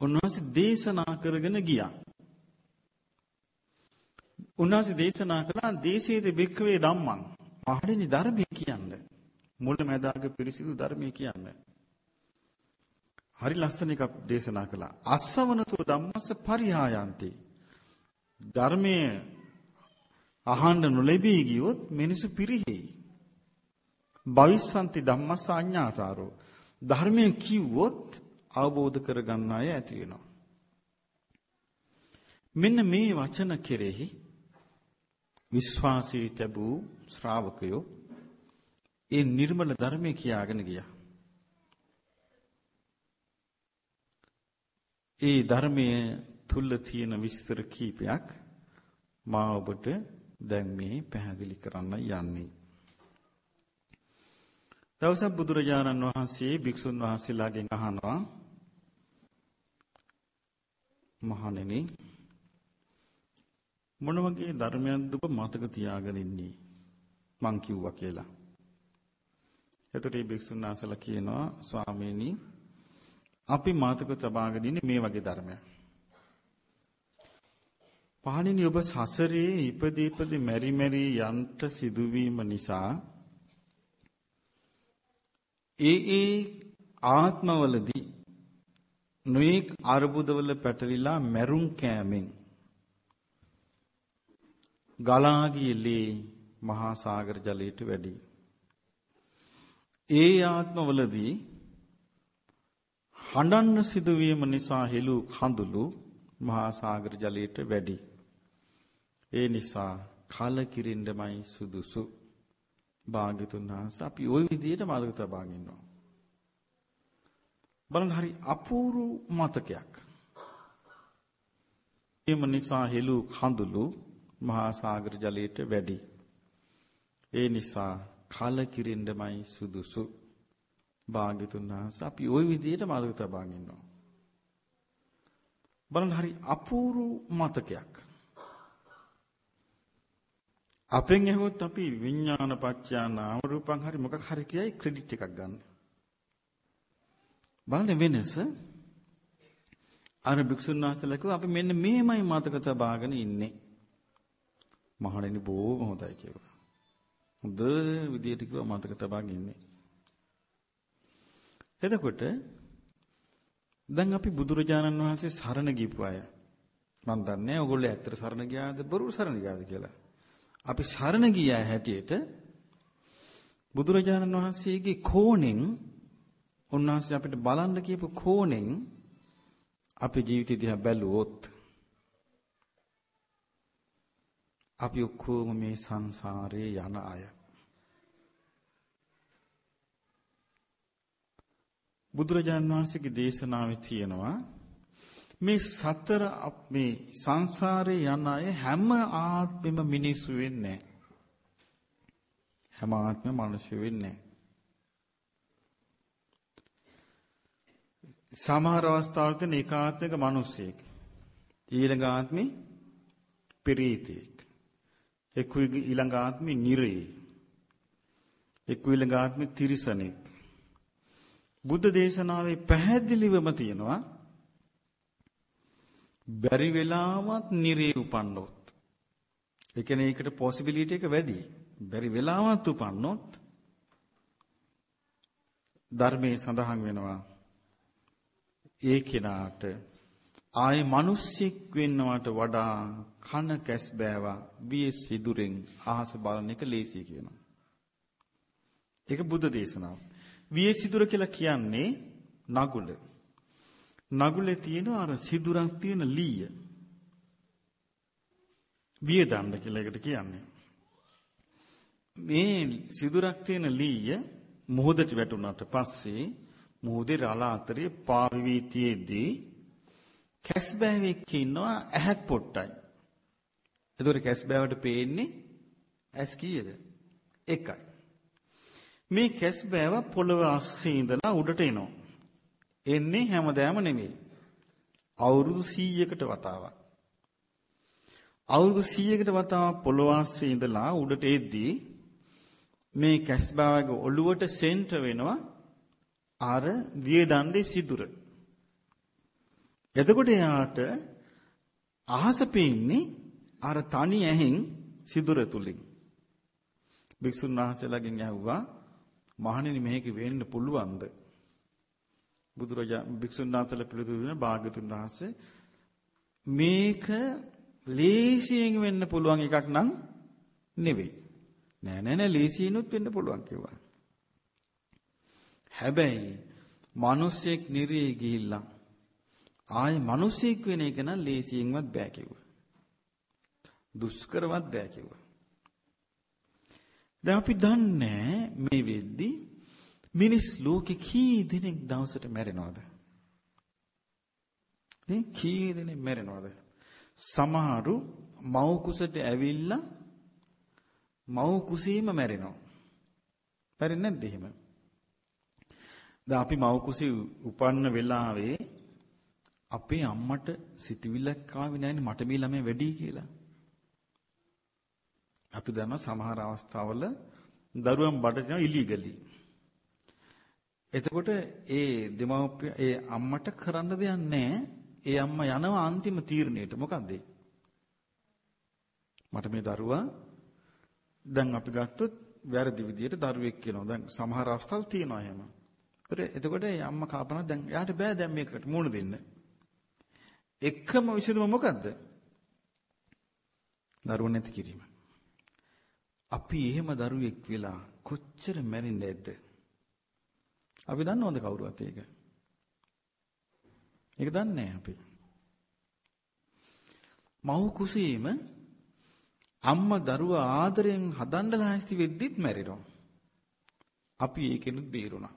උන්වහන්සේ දේශනා කරගෙන ගියා. උන්වහන්සේ දේශනා කළා දේශේද බික්කවේ ධම්මං. මහණෙනි ධර්මය කියන්නේ. මුල මැදාග පිරිසිදු ධර්මය කියන්නේ. හරි ලස්සන එකක් දේශනා කළා. අස්සවනතෝ ධම්මස්ස පරිහායන්ති. ධර්මයේ අහන්න නොලැබී ගියොත් මිනිසු පිරිහෙයි. භවිස්සන්ති ධම්මස්ස අඤ්ඤාතාරෝ. ධර්මයෙන් කිව්වොත් අවබෝධ කරගන්න අය ඇති වෙනවා. මෙන්න මේ වචන කෙරෙහි විශ්වාසී තැබූ ශ්‍රාවකයෝ ඒ නිර්මල ධර්මය කියාගෙන ගියා. ඒ ධර්මයේ තුල තියෙන විස්තර කීපයක් මා ඔබට දැන් මේ පැහැදිලි කරන්න යන්නේ. දවසක් බුදුරජාණන් වහන්සේ භික්ෂුන් වහන්සේලාගෙන් අහනවා මහණෙනි මොන වගේ ධර්මයක්ද ඔබ මතක තියාගෙන ඉන්නේ මං කිව්වා කියලා. එතකොට මේ භික්ෂුන් වහන්සේලා කියනවා ස්වාමීනි අපි මතක තබාගෙන ඉන්නේ මේ වගේ ධර්මයක්. පහණෙනි ඔබ සසරේ ඉපදී ඉපදී මෙරි මෙරි යන්ට සිදුවීම නිසා ඒ ඒ ආත්මවලදී නොඑක් අරුබුදවල පැටලිලා මැරුම් කෑමෙන් ගලා ගියලේ මහා සාගර ජලයට වැඩි. ඒ ආත්මවලදී හඬන්න සිදුවීම නිසා හෙළු කඳුළු මහා සාගර ජලයට වැඩි. ඒ නිසා කලකිරින්නමයි සුදුසු. භාග්‍යතුන් වහන්සේ අපි ওই විදිහට මතක තබාගෙන ඉන්නවා. බලන්න හරි අපූර්ව මතකයක්. එම නිසා හෙළු කඳුළු මහා සාගර ජලයට වැඩි. ඒ නිසා කලකිරින්නමයි සුදුසු. භාග්‍යතුන් වහන්සේ අපි ওই විදිහට මතක තබාගෙන ඉන්නවා. බලන්න හරි අපූර්ව මතකයක්. අපෙන් ඇහුවොත් අපි විඥාන පත්‍යා නාම රූපං හරි මොකක් හරි කියයි ක්‍රෙඩිට් එකක් ගන්න. බලන්න වෙනස අර භික්ෂුන් වහන්සේලා කිව්වා අපි මෙන්න මේමයි මතක තබාගෙන ඉන්නේ. මහණෙනි බොහොම හොඳයි කියලා. හොඳ විදියට කිව්වා මතක තබාගෙන ඉන්නේ. එතකොට දැන් අපි බුදුරජාණන් වහන්සේ සරණ ගිහපු අය මම දන්නේ ඔයගොල්ලෝ ඇත්තට සරණ ගියාද බොරු සරණ ගියාද කියලා. අපි සරණ ගියා හැටියට බුදුරජාණන් වහන්සේගේ කෝණෙන් උන්වහන්සේ අපිට බලන්න කියපු කෝණෙන් අපේ ජීවිතය දිහා බැලුවොත් අපි ඔක්කොම මේ සංසාරේ යන අය. බුදුරජාන් වහන්සේගේ දේශනාවේ තියෙනවා මේ සතර මේ සංසාරේ යන අය හැම ආත්මෙම මිනිස්සු වෙන්නේ හැම ආත්මෙම මිනිස්සු වෙන්නේ සමහර අවස්ථාවල තියෙන ඒකාත්මික මිනිස්සෙක්. ඊළඟ ආත්මේ පෙරීතෙක් එක්ක ඊළඟ ආත්මේ නිරේ. එක්ක ඊළඟ ආත්මේ තිරිසනෙක්. බුද්ධ දේශනාවේ පැහැදිලිවම තියෙනවා බැරි වෙලාවත් නිරේ උපන්නොත්. ඒ කියන්නේ ඒකට possibility එක වැඩි. බැරි වෙලාවත් උපන්නොත් ධර්මයේ සඳහන් වෙනවා ඒ කෙනාට ආයේ මිනිස්සෙක් වෙන්නවට වඩා කන කැස් බෑවා බිය සිදුරෙන් අහස බලන එක ලේසියි කියනවා. ඒක බුද්ධ දේශනාව. විය සිදුර කියලා කියන්නේ නගුල. නගුලේ තියෙන අර සිදුරක් තියෙන ලීය. විය දණ්ඩ කියලා එකට කියන්නේ. මේ සිදුරක් තියෙන ලීය මොහොතට වැටුණාට පස්සේ මුහුදේ රළ අතරේ පාවිවිතියේදී කැස්බෑවෙක් ඉන්නවා ඇහක් පොට්ටයි. එතකොට කැස්බෑවට පේන්නේ ඇස් කීයද? එකයි. මේ කැස්බෑව පොළව අස්සේ ඉඳලා උඩට එනවා. එන්නේ හැමදාම නෙමෙයි. අවුරුදු 100කට වතාවක්. අවුරුදු 100කට වතාවක් පොළව අස්සේ ඉඳලා උඩට එද්දී මේ කැස්බාවගේ ඔළුවට සෙන්ටර් වෙනවා අර වියදණ්ඩේ සිදුර. එතකොට එයාට අහස පේන්නේ අර තනි ඇහෙන් සිදුර තුලින්. භික්ෂුන් වහන්සේලාගෙන් ඇහුවා මහණෙනි මේක වෙන්න පුළුවන්ද? බුදුරජා භික්ෂුන් වහන්සේලා පිළිතුරු දුන්න භාග්‍යතුන් වහන්සේ මේක ලේසියෙන් වෙන්න පුළුවන් එකක් නම් නෙවෙයි. නෑ නෑ නෑ ලේසියෙන්ුත් වෙන්න පුළුවන් කිව්වා. හැබැයි මිනිස්සෙක් නිරේ ගිහිල්ලා ආයේ මිනිසෙක් වෙන එක නම් ලේසියෙන්වත් බෑ කිව්වා. දුෂ්කරවත් බෑ කිව්වා. දැන් අපි දන්නේ මේ වෙද්දි මිනිස් ලෝකේ කී දෙනෙක් දවසට මැරෙනවද? නේ කී දෙනෙක් මැරෙනවද? සමහරු මව් කුසට ඇවිල්ලා මව් කුසීම මැරෙනවා. මැරෙන්නේ නැද්ද එහෙම? දැන් අපි මව් කුසී උපන්න වෙලාවේ අපේ අම්මට සිතවිල්ලක් ආවේ නැහැනේ මට මේ ළමයා වැඩි කියලා. අපි දන්නවා සමහර අවස්ථාවල දරුවන් බඩ ඉලීගලි. එතකොට ඒ දෙමව්පිය ඒ අම්මට කරන්න දෙයක් නැහැ. ඒ අම්මා යනවා අන්තිම තීරණයට. මොකද්ද? මට මේ දරුවා දැන් අපි ගත්තොත් වැරදි විදියට දරුවෙක් කියනවා. දැන් සමහර අවස්ථාල් තියෙනවා එහෙම. එතකොට ඒ අම්මා කල්පනා දැන් යාට බෑ දැන් මේකට මුණ දෙන්න. එකම විසඳුම මොකද්ද? දරුවෝ නැති කිරීම. අපි එහෙම දරුවෙක් වෙලා කොච්චර මැරෙන්නේ නැද්ද? අපි දන්නවද කවුරුවත් ඒක? ඒක දන්නේ නැහැ අපි. මව් කුසීම අම්මා දරුවා ආදරෙන් හදන්න ලෑස්ති වෙද්දිත් මැරෙනවා. අපි ඒකෙනුත් බේරුණා.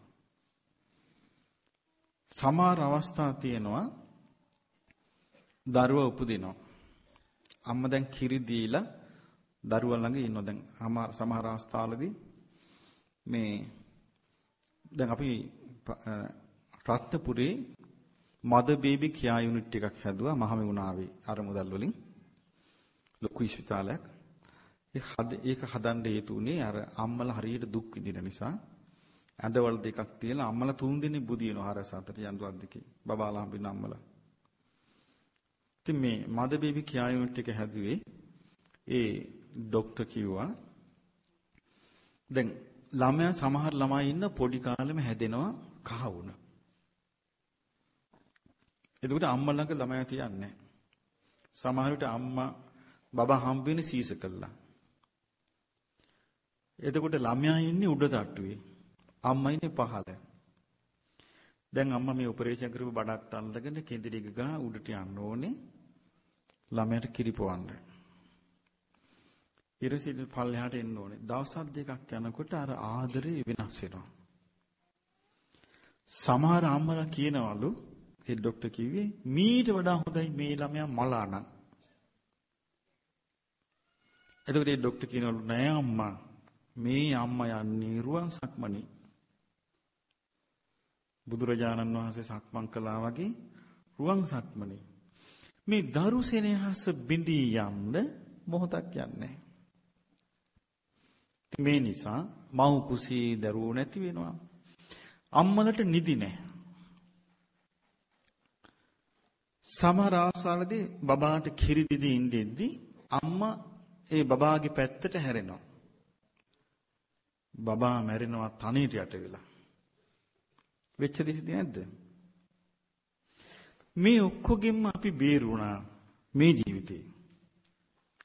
සමහර අවස්ථා තියෙනවා දරුවා උපදිනවා. අම්මා දැන් කිරි දීලා දරුවා ළඟ ඉන්නවා. දැන් සමහර අවස්ථාවලදී මේ දැන් අපි රත්නපුරේ මද බේබි කියා යුනිට් එකක් හැදුවා මහමෙවුනාවේ අර මුදල් වලින් ලොකු ස්පිතාලයක්. ඒක හදන්න හේතු උනේ අර අම්මලා හරියට දුක් විඳින නිසා ඇඳවල දෙකක් තියලා අම්මලා තුන් දිනේ බුදිනවා හරස අතට යන්දුවක් දෙකේ බබාලා හම්බෙන අම්මලා. ඉතින් මේ මද බේබි කියා යුනිට් එක හැදුවේ ඒ ડોක්ටර් කිව්වා දැන් ළමයා සමහර ළමයි ඉන්න පොඩි කාලෙම හැදෙනවා කහ වුණ. එතකොට අම්මා ළඟ ළමයා තියන්නේ සමහර විට අම්මා බබා හම්බ වෙන්නේ සීස කළා. එතකොට ළමයා ඉන්නේ උඩ තට්ටුවේ. අම්මා ඉන්නේ පහළ. දැන් අම්මා මේ ඔපරේෂන් කරපු බඩක් අල්ලගෙන කෙඳිරි ගා උඩට යන්න ඕනේ. ළමයාට කිරිපොවන්න. ඉරසිල් පල්ලෙහාට එන්න ඕනේ. දවස් දෙකක් යනකොට අර ආදරේ වෙනස් වෙනවා. සමහර අම්මලා කියනවලු ඒ ડોක්ටර් කිව්වේ මීට වඩා හොඳයි මේ ළමයා මලා නම්. එතකොට ඒ ડોක්ටර් කියනවලු නෑ අම්මා මේ අම්මා යන්නේ රුවන් සක්මණේ. බුදුරජාණන් වහන්සේ සක්මන් කළා වගේ රුවන් සක්මණේ. මේ දරු සෙනෙහස බිඳී යන්න මොහොතක් යන්නේ. මේ නිසා මව් කුසී දරුවෝ නැති වෙනවා. අම්මලට නිදි නැහැ. සමහර අවස්ථාවලදී බබාට කිරි දිදී ඉඳෙද්දී අම්මා ඒ බබාගේ පැත්තට හැරෙනවා. බබා මැරෙනවා තනියට යට වෙලා. වෙච්ච දෙසිදී නැද්ද? මේ ඔක්කොගෙම අපි බේරුණා මේ ජීවිතේ.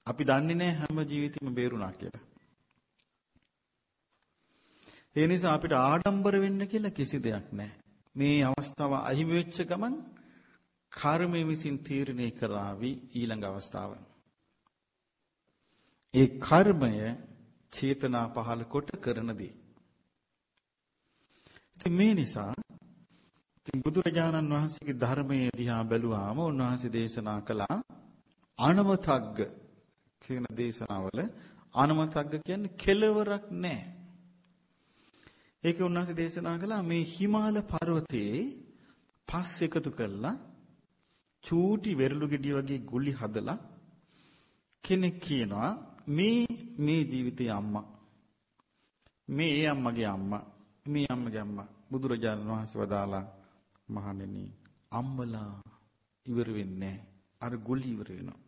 අපි දන්නේ නැහැ හැම ජීවිතෙම බේරුණා කියලා. ඒ නිසා අපිට ආඩම්බර වෙන්න කියලා කිසි දෙයක් නැහැ. මේ අවස්ථාව අහිමි වෙච්ච ගමන් කර්මය විසින් තීරණය කරાવી ඊළඟ අවස්ථාව. ඒ කර්මය චේතනා පහල කොට කරන දේ. මේ නිසා ඉතින් බුදුරජාණන් වහන්සේගේ ධර්මයේ දිහා බැලුවාම උන්වහන්සේ දේශනා කළා අනමතග්ග කියන දේශනාවල අනමතග්ග කියන්නේ කෙලවරක් නැහැ. ඒක උන්වහන්සේ දේශනා කළා මේ හිමාල පර්වතයේ පස් එකතු කරලා චූටි වෙරළු ගෙඩිය වගේ ගුලි හදලා කෙනෙක් කියනවා මේ මේ ජීවිතේ අම්මා මේ ඒ අම්මගේ අම්මා මේ අම්මගේ අම්මා බුදුරජාණන් වහන්සේ වදාලා මහණෙනි අම්මලා ඉවර වෙන්නේ අර ගුලි ඉවර වෙනවා.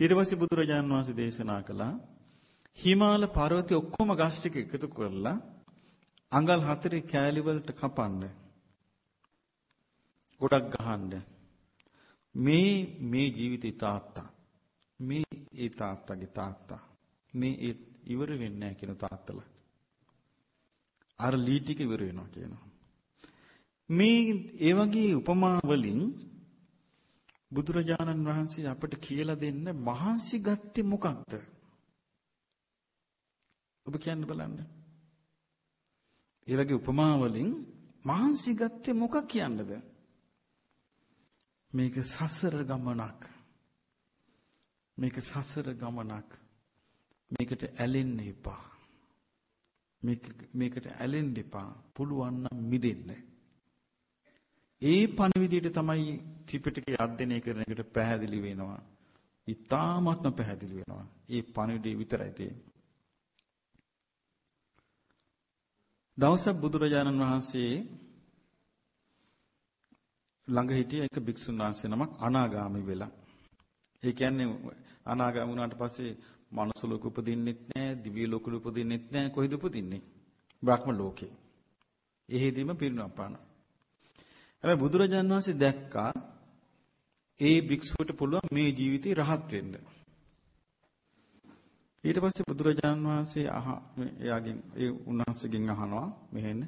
ඊට පස්සේ බුදුරජාණන් වහන්සේ දේශනා කළා හිමාල පර්වතයේ ඔක්කොම ගස් ටික එකතු කරලා අඟල් හතරේ කෑලි වලට කපන්න ගොඩක් ගහන්න. මේ මේ ජීවිතේ තාත්තා මේ ඒ තාත්තගේ තාත්තා මේ ඒ ඉවර වෙන්නේ නැහැ කියන තාත්තලා. අර ලී ටික ඉවර වෙනවා කියනවා. මේ ඒ වගේ උපමා වලින් බුදුරජාණන් වහන්සේ අපට කියලා දෙන්න මහන්සි ගත්තේ මොකක්ද? ඔබ කියන්න බලන්න. ඒ වගේ උපමා වලින් මහන්සි ගත්තේ මොකක් කියන්නද? මේක සසර ගමනක්. මේක සසර ගමනක්. මේකට ඇලෙන්න එපා. මේක මේකට ඇලෙන්න එපා පුළුවන් නම් මිදෙන්න ඒ පණවිඩියට තමයි ත්‍රිපිටකය අධ්‍යයනය කරන එකට පැහැදිලි වෙනවා. ඊ타ත්ම පැහැදිලි වෙනවා. ඒ පණවිඩිය විතරයි තියෙන්නේ. දවසක් බුදුරජාණන් වහන්සේ ළඟ හිටිය එක භික්ෂුන් වහන්සේ නමක් අනාගාමි වෙලා. ඒ කියන්නේ අනාගාමී වුණාට පස්සේ මනුස්ස ලෝක උපදින්නෙත් නැහැ, දිව්‍ය ලෝක උපදින්නෙත් නැහැ, කොහෙද උපදින්නේ? බ්‍රහ්ම ලෝකේ. එහෙදීම පිරිනව පානවා. හැබැයි බුදුරජාන් වහන්සේ දැක්කා ඒ භික්ෂුවට පුළුවන් මේ ජීවිතේ රහත් වෙන්න. ඊට පස්සේ බුදුරජාන් වහන්සේ අහ එයාගෙන් ඒ උන්වහන්සේගෙන් අහනවා මෙහෙන්න.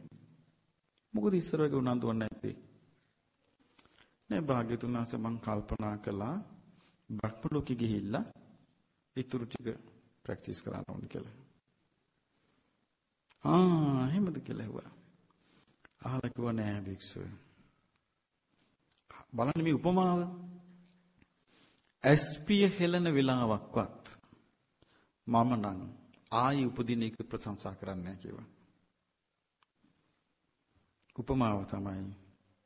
මොකද ඉස්සර වගේ උනන්දු වන්නේ නැත්තේ? නෑ භාග්‍යතුන් වහන්සේ මං කල්පනා කළා බ්‍රහ්ම ලෝකෙ ගිහිල්ලා ඊටු ටික ප්‍රැක්ටිස් කරන්න ඕනේ කියලා. ආ එහෙමද කියලා ඇහුවා. අහලා කිව්වා නෑ භික්ෂුව. බලන්න මේ උපමාව. ඇස්පිය හෙලන වෙලාවක්වත් මම නම් ආයි උපදින එක ප්‍රශංසා කරන්නේ නැහැ කිව්වා. උපමාව තමයි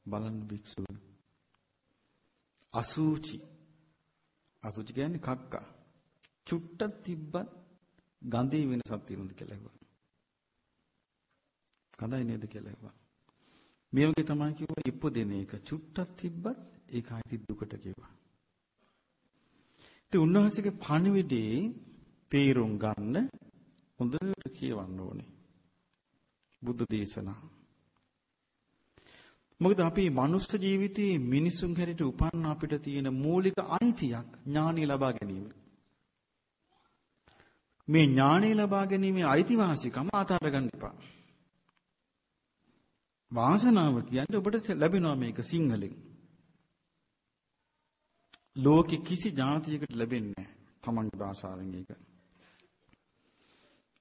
බලන්න භික්ෂුව. අසූචි අසුචි කියන්නේ කක්කා. චුට්ටක් තිබ්බත් ගඳේ වෙනසක් තියෙනවද කියලා ඇහුවා. කඳයි නේද කියලා ඇහුවා. මේ වගේ තමයි කිව්වා ඉපදෙන එක චුට්ටක් තිබ්බත් ඒක ආයිති දුකට කිව්වා. ඉතින් උන්වහන්සේගේ පණිවිඩේ තේරුම් ගන්න හොඳට කියවන්න ඕනේ. බුද්ධ දේශනා. මොකද අපි මනුස්ස ජීවිතයේ මිනිසුන් හැටියට උපන්න අපිට තියෙන මූලික අයිතියක් ඥානිය ලබා ගැනීම. මේ ඥානය ලබා ගැනීමේ අයිතිවාසිකම අතාර ගන්න එපා. වාසනාව කියන්නේ ඔබට ලැබෙනවා මේක සිංහලෙන්. ලෝකෙ කිසි ජාතියකට ලැබෙන්නේ නැහැ තමන්ගේ භාෂාවෙන් ඒක.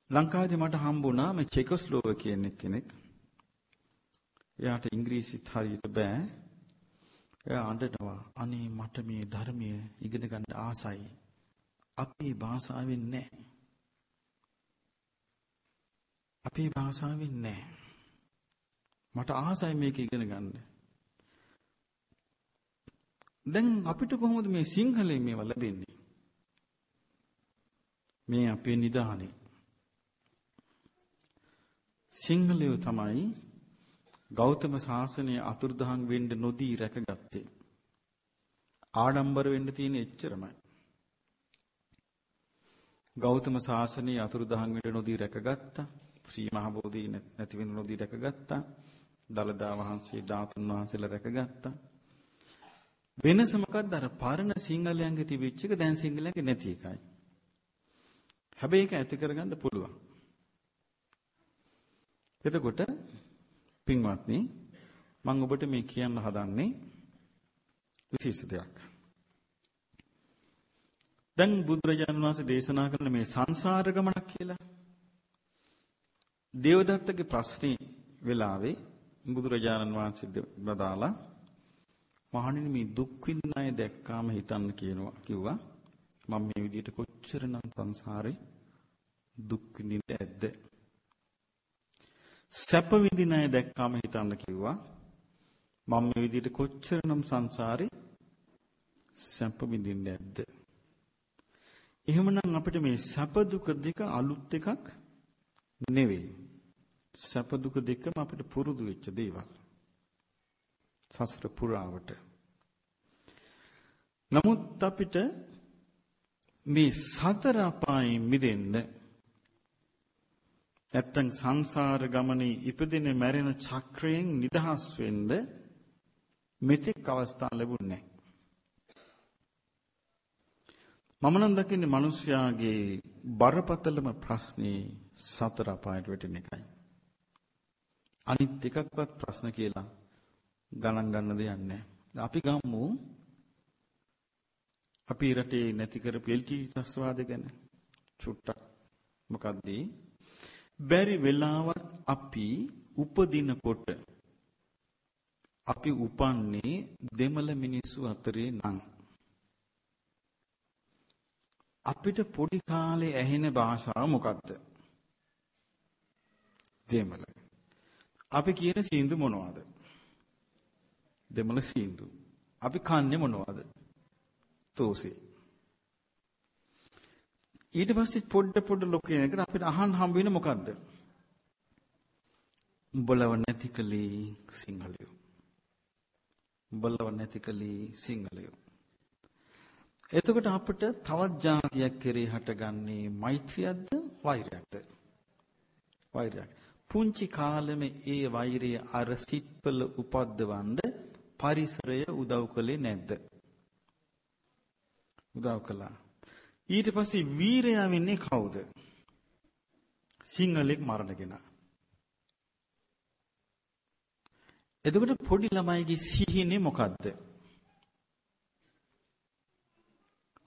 ලංකාවේදී මට හම්බුණා මේ චෙකස්ලෝවකියන් කෙනෙක්. එයාට ඉංග්‍රීසිත් හරියට බෑ. එයා අඬනවා අනේ මට මේ ධර්මය ඉගෙන ගන්න ආසයි. අපේ භාෂාවෙන් නැහැ. අපේ භාෂාවෙන් නැහැ. මට ආසයි මේක ඉගෙන ගන්න. දැන් අපිට කොහොමද මේ සිංහලෙන් මේවා ලැබෙන්නේ? මේ අපේ නිදානේ. සිංහලය තමයි ගෞතම සාසනය අතුරුදහන් වෙන්න නොදී රැකගත්තේ. ආඩම්බර වෙන්න තියෙන එච්චරමයි. ගෞතම සාසනය අතුරුදහන් වෙන්න නොදී රැකගත්තා. ශ්‍රී මහ බෝධි නැති වෙන්න නොදී රැකගත්තා. දලදා වහන්සේ ධාතුන් වහන්සේලා රැකගත්තා. වෙනස මොකක්ද අර පරණ සිංහලයන්ගේ තිබිච්ච එක දැන් සිංහලයන්ගේ නැති එකයි. හැබැයි ඒක ඇති කරගන්න පුළුවන්. එතකොට පින්වත්නි මම ඔබට මේ කියන්න හදන්නේ විශේෂ දෙයක්. දැන් බුදුරජාණන් වහන්සේ දේශනා කරන මේ සංසාර ගමනක් කියලා. දේවදත්තගේ ප්‍රශ්නේ වෙලාවේ බුදුරජාණන් වහන්සේ බදාලා මහණෙනි මේ දුක් විඳින අය දැක්කාම හිතන්න කියනවා. කිව්වා. මම මේ විදිහට කොච්චරනම් සංසාරේ දුක් විඳින්න ඇද්ද? සැප විඳින අය දැක්කාම හිතන්න කිව්වා. මම මේ විදිහට කොච්චරනම් සංසාරේ සැප විඳින්න ඇද්ද? එහෙමනම් අපිට මේ සැප දුක දෙක අලුත් එකක් නෙවෙයි. සැප දුක දෙකම අපිට පුරුදු වෙච්ච දේවල්. සසර පුරාවට. නමුත් අපිට මේ සතර අපායෙන් මිදෙන්න නැත්තම් සංසාර ගමනේ ඉපදෙන මැරෙන චක්‍රයෙන් නිදහස් වෙන්න මෙතෙක් අවස්ථා ලැබුණේ මම නම් දකින්නේ මිනිස්යාගේ බරපතලම ප්‍රශ්නේ සතර අපායට වැටෙන එකයි. අනිත් එකක්වත් ප්‍රශ්න කියලා ගණන් ගන්න දෙයක් නැහැ. අපි ගමු අපි රටේ නැති කරපු එල්ටි ත්‍ස්වාද ගැන චුට්ටක් මොකද්ද බැරි වෙලාවත් අපි උපදිනකොට අපි උපන්නේ දෙමළ මිනිස්සු අතරේ නම් අපිට පොඩි කාලේ ඇහෙන භාෂාව මොකද්ද? දෙමළ. අපි කියන සින්දු මොනවද? දෙමළ සින්දු. අපි කන්නේ මොනවද? තෝසේ. ඊට පස්සේ පොඩ පොඩ ලොකේ එකට අපිට අහන්න හම්බ වෙන මොකද්ද? උඹලව නැතිකලී සිංහලයෝ. උඹලව නැතිකලී සිංහලයෝ. එතකොට අපිට තවත් જાතියක් කෙරේ හටගන්නේ මෛත්‍රියක්ද වෛරයක්ද? වෛරයක්. පුංචි කාලෙම ඒ වෛරය අර සිත්වල උපද්දවන්න පරිසරය උදව් කළේ නැද්ද? උදව් කළා. ඊට පස්සේ වීරයා වෙන්නේ කවුද? සිංහලෙක් මරණගෙන. එතකොට පොඩි ළමයිගේ සිහිනේ මොකද්ද?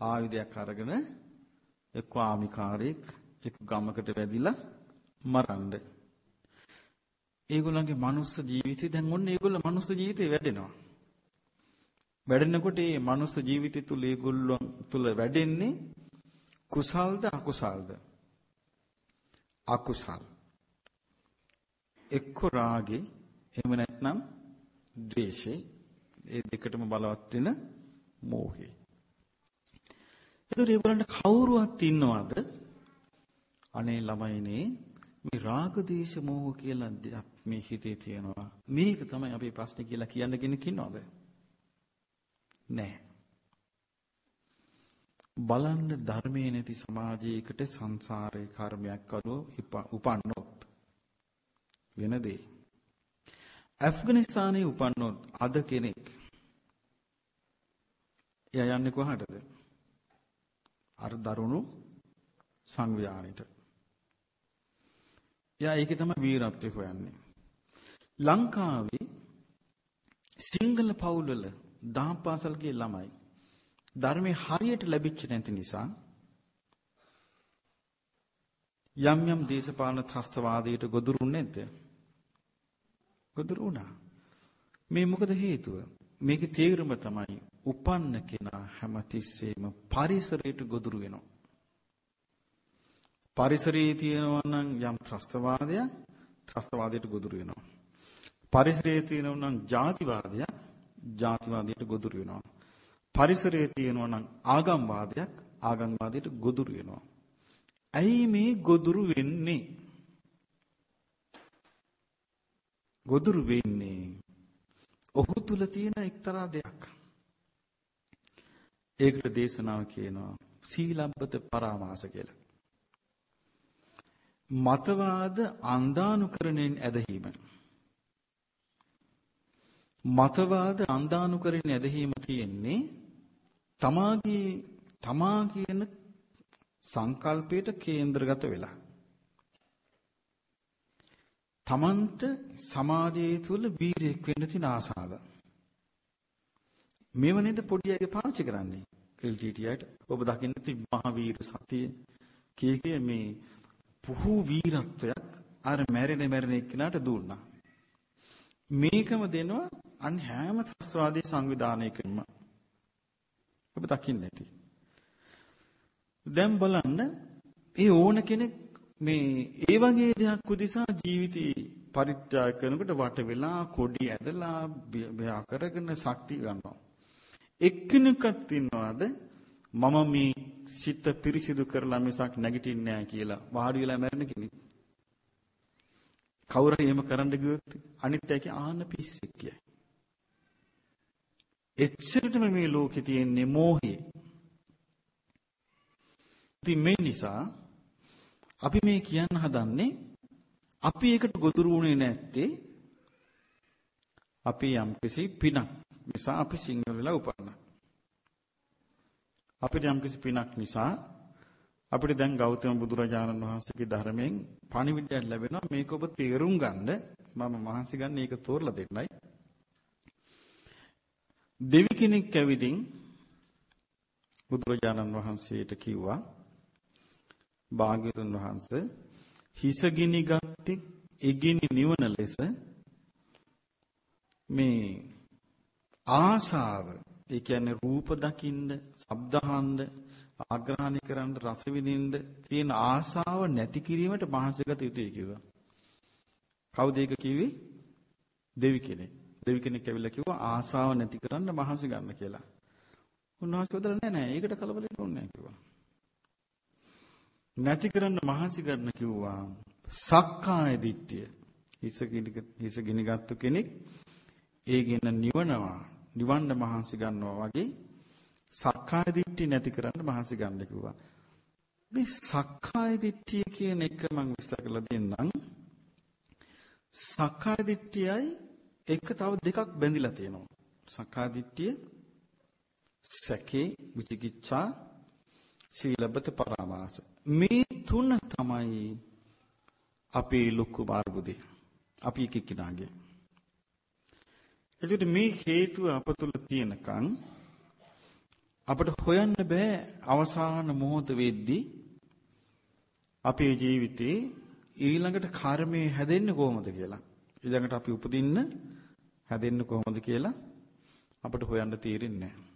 ආයුධයක් අරගෙන එක්ක ආමිකාරයෙක් එක්ක ගමකට වැදිලා මරන්න. ඒගොල්ලන්ගේ මනුස්ස ජීවිතය දැන් ඔන්න ඒගොල්ලෝ මනුස්ස ජීවිතේ වැඩෙනවා. වැඩෙනකොට මේ මනුස්ස ජීවිතය තුල ඒගොල්ලන් තුල වැඩෙන්නේ කුසල්ද අකුසල්ද? අකුසල්. එක්ක රාගේ එහෙම නැත්නම් ද්වේෂේ ඒ දෙකටම බලවත් වෙන මෝහේ. එතකොට ඒගොල්ලන්ට කවුරුවත් ඉන්නවද? අනේ ළමයිනේ මේ රාග දේශ මොහ කියලා දෙයක් මේ හිතේ තියෙනවා. මේක තමයි අපේ ප්‍රශ්නේ කියලා කියන්න කෙනෙක් ඉන්නවද? නැහැ. බලන්න ධර්මයේ නැති සමාජයකට සංසාරේ කර්මයක් අනුව උපන්නොත් වෙන දේ. ඇෆ්ගනිස්තානයේ උපන්නොත් අද කෙනෙක් එයා යන්නේ කොහටද? අර දරුණු සංවිධානයට. එයා ඒකේ තමයි වීරත්වය හොයන්නේ. ලංකාවේ සිංහල පවුල්වල දහම් පාසල් ගිය ළමයි ධර්මයේ හරියට ලැබිච්ච නැති නිසා යම් යම් දේශපාලන ත්‍රස්තවාදයට ගොදුරු නැද්ද? ගොදුරු වුණා. මේ මොකද හේතුව? මේකේ තේරුම තමයි උපන්න කෙනා හැමතිස්සෙම පරිසරයට ගොදුරු වෙනවා. පරිසරයේ තියෙනවා නම් යම් ත්‍රස්තවාදයක් ත්‍රස්තවාදයට ගොදුරු වෙනවා. පරිසරයේ තියෙනවා නම් ජාතිවාදයක් ජාතිවාදයට ගොදුරු වෙනවා. පරිසරයේ තියෙනවා නම් ආගම්වාදයක් ආගම්වාදයට ගොදුරු වෙනවා. ඇයි මේ ගොදුරු වෙන්නේ? ගොදුරු වෙන්නේ ඔහු තුල තියෙන එක්තරා දෙයක්. ඒකට දේශනාව කියනවා සීලබ්බත පරාමාස කියලා. මතවාද අන්දානුකරණයෙන් ඇදහිම. මතවාද අන්දානුකරණයෙන් ඇදහිම තියෙන්නේ තමාගේ තමා කියන සංකල්පයට කේන්ද්‍රගත වෙලා. තමන්ට සමාජයේ තුල වීරයෙක් වෙන්න තියෙන ආසාව. මේව නේද පොඩි අයගේ පාවිච්චි කරන්නේ. LTTට ඔබ දකින්න තිබ මහවීර සතිය කීකේ මේ පුහු වීරත්වයක් අර මැරෙන මැරෙන එක්කනට දුන්නා. මේකම දෙනවා අන් හැම ත්‍ස්වාදී සංවිධානයකින්ම. ඔබ දකින්න ඇති. දැන් බලන්න ඒ ඕන කෙනෙක් මේ ඒ වගේ දෙයක් උදෙසා ජීවිතේ පරිත්‍යාග කරනකොට වට වෙලා කොඩි ඇදලා බයා කරගෙන ශක්තිය ගන්නවා. එක්කෙනෙක්වත් ඉන්නවද මම මේ සිත පිරිසිදු කරලා මිසක් නැගිටින්නේ නැහැ කියලා වාඩි වෙලා මැරෙන කෙනෙක් කවුරු හරි එහෙම කරන්න ගියොත් අනිත් අය කිය ආන්න පිස්සෙක් කියයි. එච්චරටම මේ ලෝකේ තියෙන්නේ මෝහය. ඉතින් මේ නිසා අපි මේ කියන්න හදන්නේ අපි ඒකට ගොදුරු වුණේ නැත්තේ අපි යම්කිසි පිනක් නිසා අපි සිංහල වෙලා උපන්නා. අපිට යම්කිසි පිනක් නිසා අපිට දැන් ගෞතම බුදුරජාණන් වහන්සේගේ ධර්මයෙන් පණිවිඩයක් ලැබෙනවා මේක ඔබ තේරුම් ගන්න මම මහන්සි ගන්න ඒක තෝරලා දෙන්නයි. දෙවි කෙනෙක් ඇවිදින් බුදුරජාණන් වහන්සේට කිව්වා භාග්‍යවතුන් වහන්සේ හිසගිනි ගත්තේ එගිනි නිවන ලෙස මේ ආශාව ඒ කියන්නේ රූප දකින්න, ශබ්ද අහන්න, ආග්‍රහණය කරන්න, රස විඳින්න තියෙන ආශාව නැති කිරීමට මහන්සිගත යුතුයි කිව්වා. කවුද ඒක කිව්වේ? දෙවි කෙනෙක්. දෙවි කෙනෙක් ඇවිල්ලා කිව්වා ආශාව නැති කරන්න මහන්සි ගන්න කියලා. උන්වහන්සේ වදලා නෑ නෑ ඒකට කලබල වෙන්න ඕනේ නෑ කිව්වා. නැති කරන්න මහන්සි ගන්න කිව්වා සක්කාය දිට්ඨිය. හිස ගිනි හිස ගිනිගත්තු කෙනෙක් ඒගෙන නිවනවා නිවන්න මහන්සි ගන්නවා වගේ සක්කාය දිට්ඨිය නැති කරන්න මහන්සි ගන්න කිව්වා. මේ සක්කාය දිට්ඨිය කියන එක මම විස්තර කරලා දෙන්නම්. සක්කාය දිට්ඨියයි එක තව දෙකක් බැඳිලා තියෙනවා. සක්කාය දිට්ඨිය සැකේ විචිකිච්ඡා සීලබත පරාමාස. මේ තුන තමයි අපේ ලොකු මාර්ගුදේ. අපි එක එක්කිනාගේ. එතකොට මේ හේතුව අප තුල තියෙනකන් අපිට හොයන්න බෑ අවසාන මොහොත වෙද්දී අපේ ජීවිතේ ඊළඟට කර්මය හැදෙන්නේ කොහොමද කියලා. ඊළඟට අපි උපදින්න හැදෙන්නේ කොහොමද කියලා අපිට හොයන්න තීරෙන්නේ නැහැ.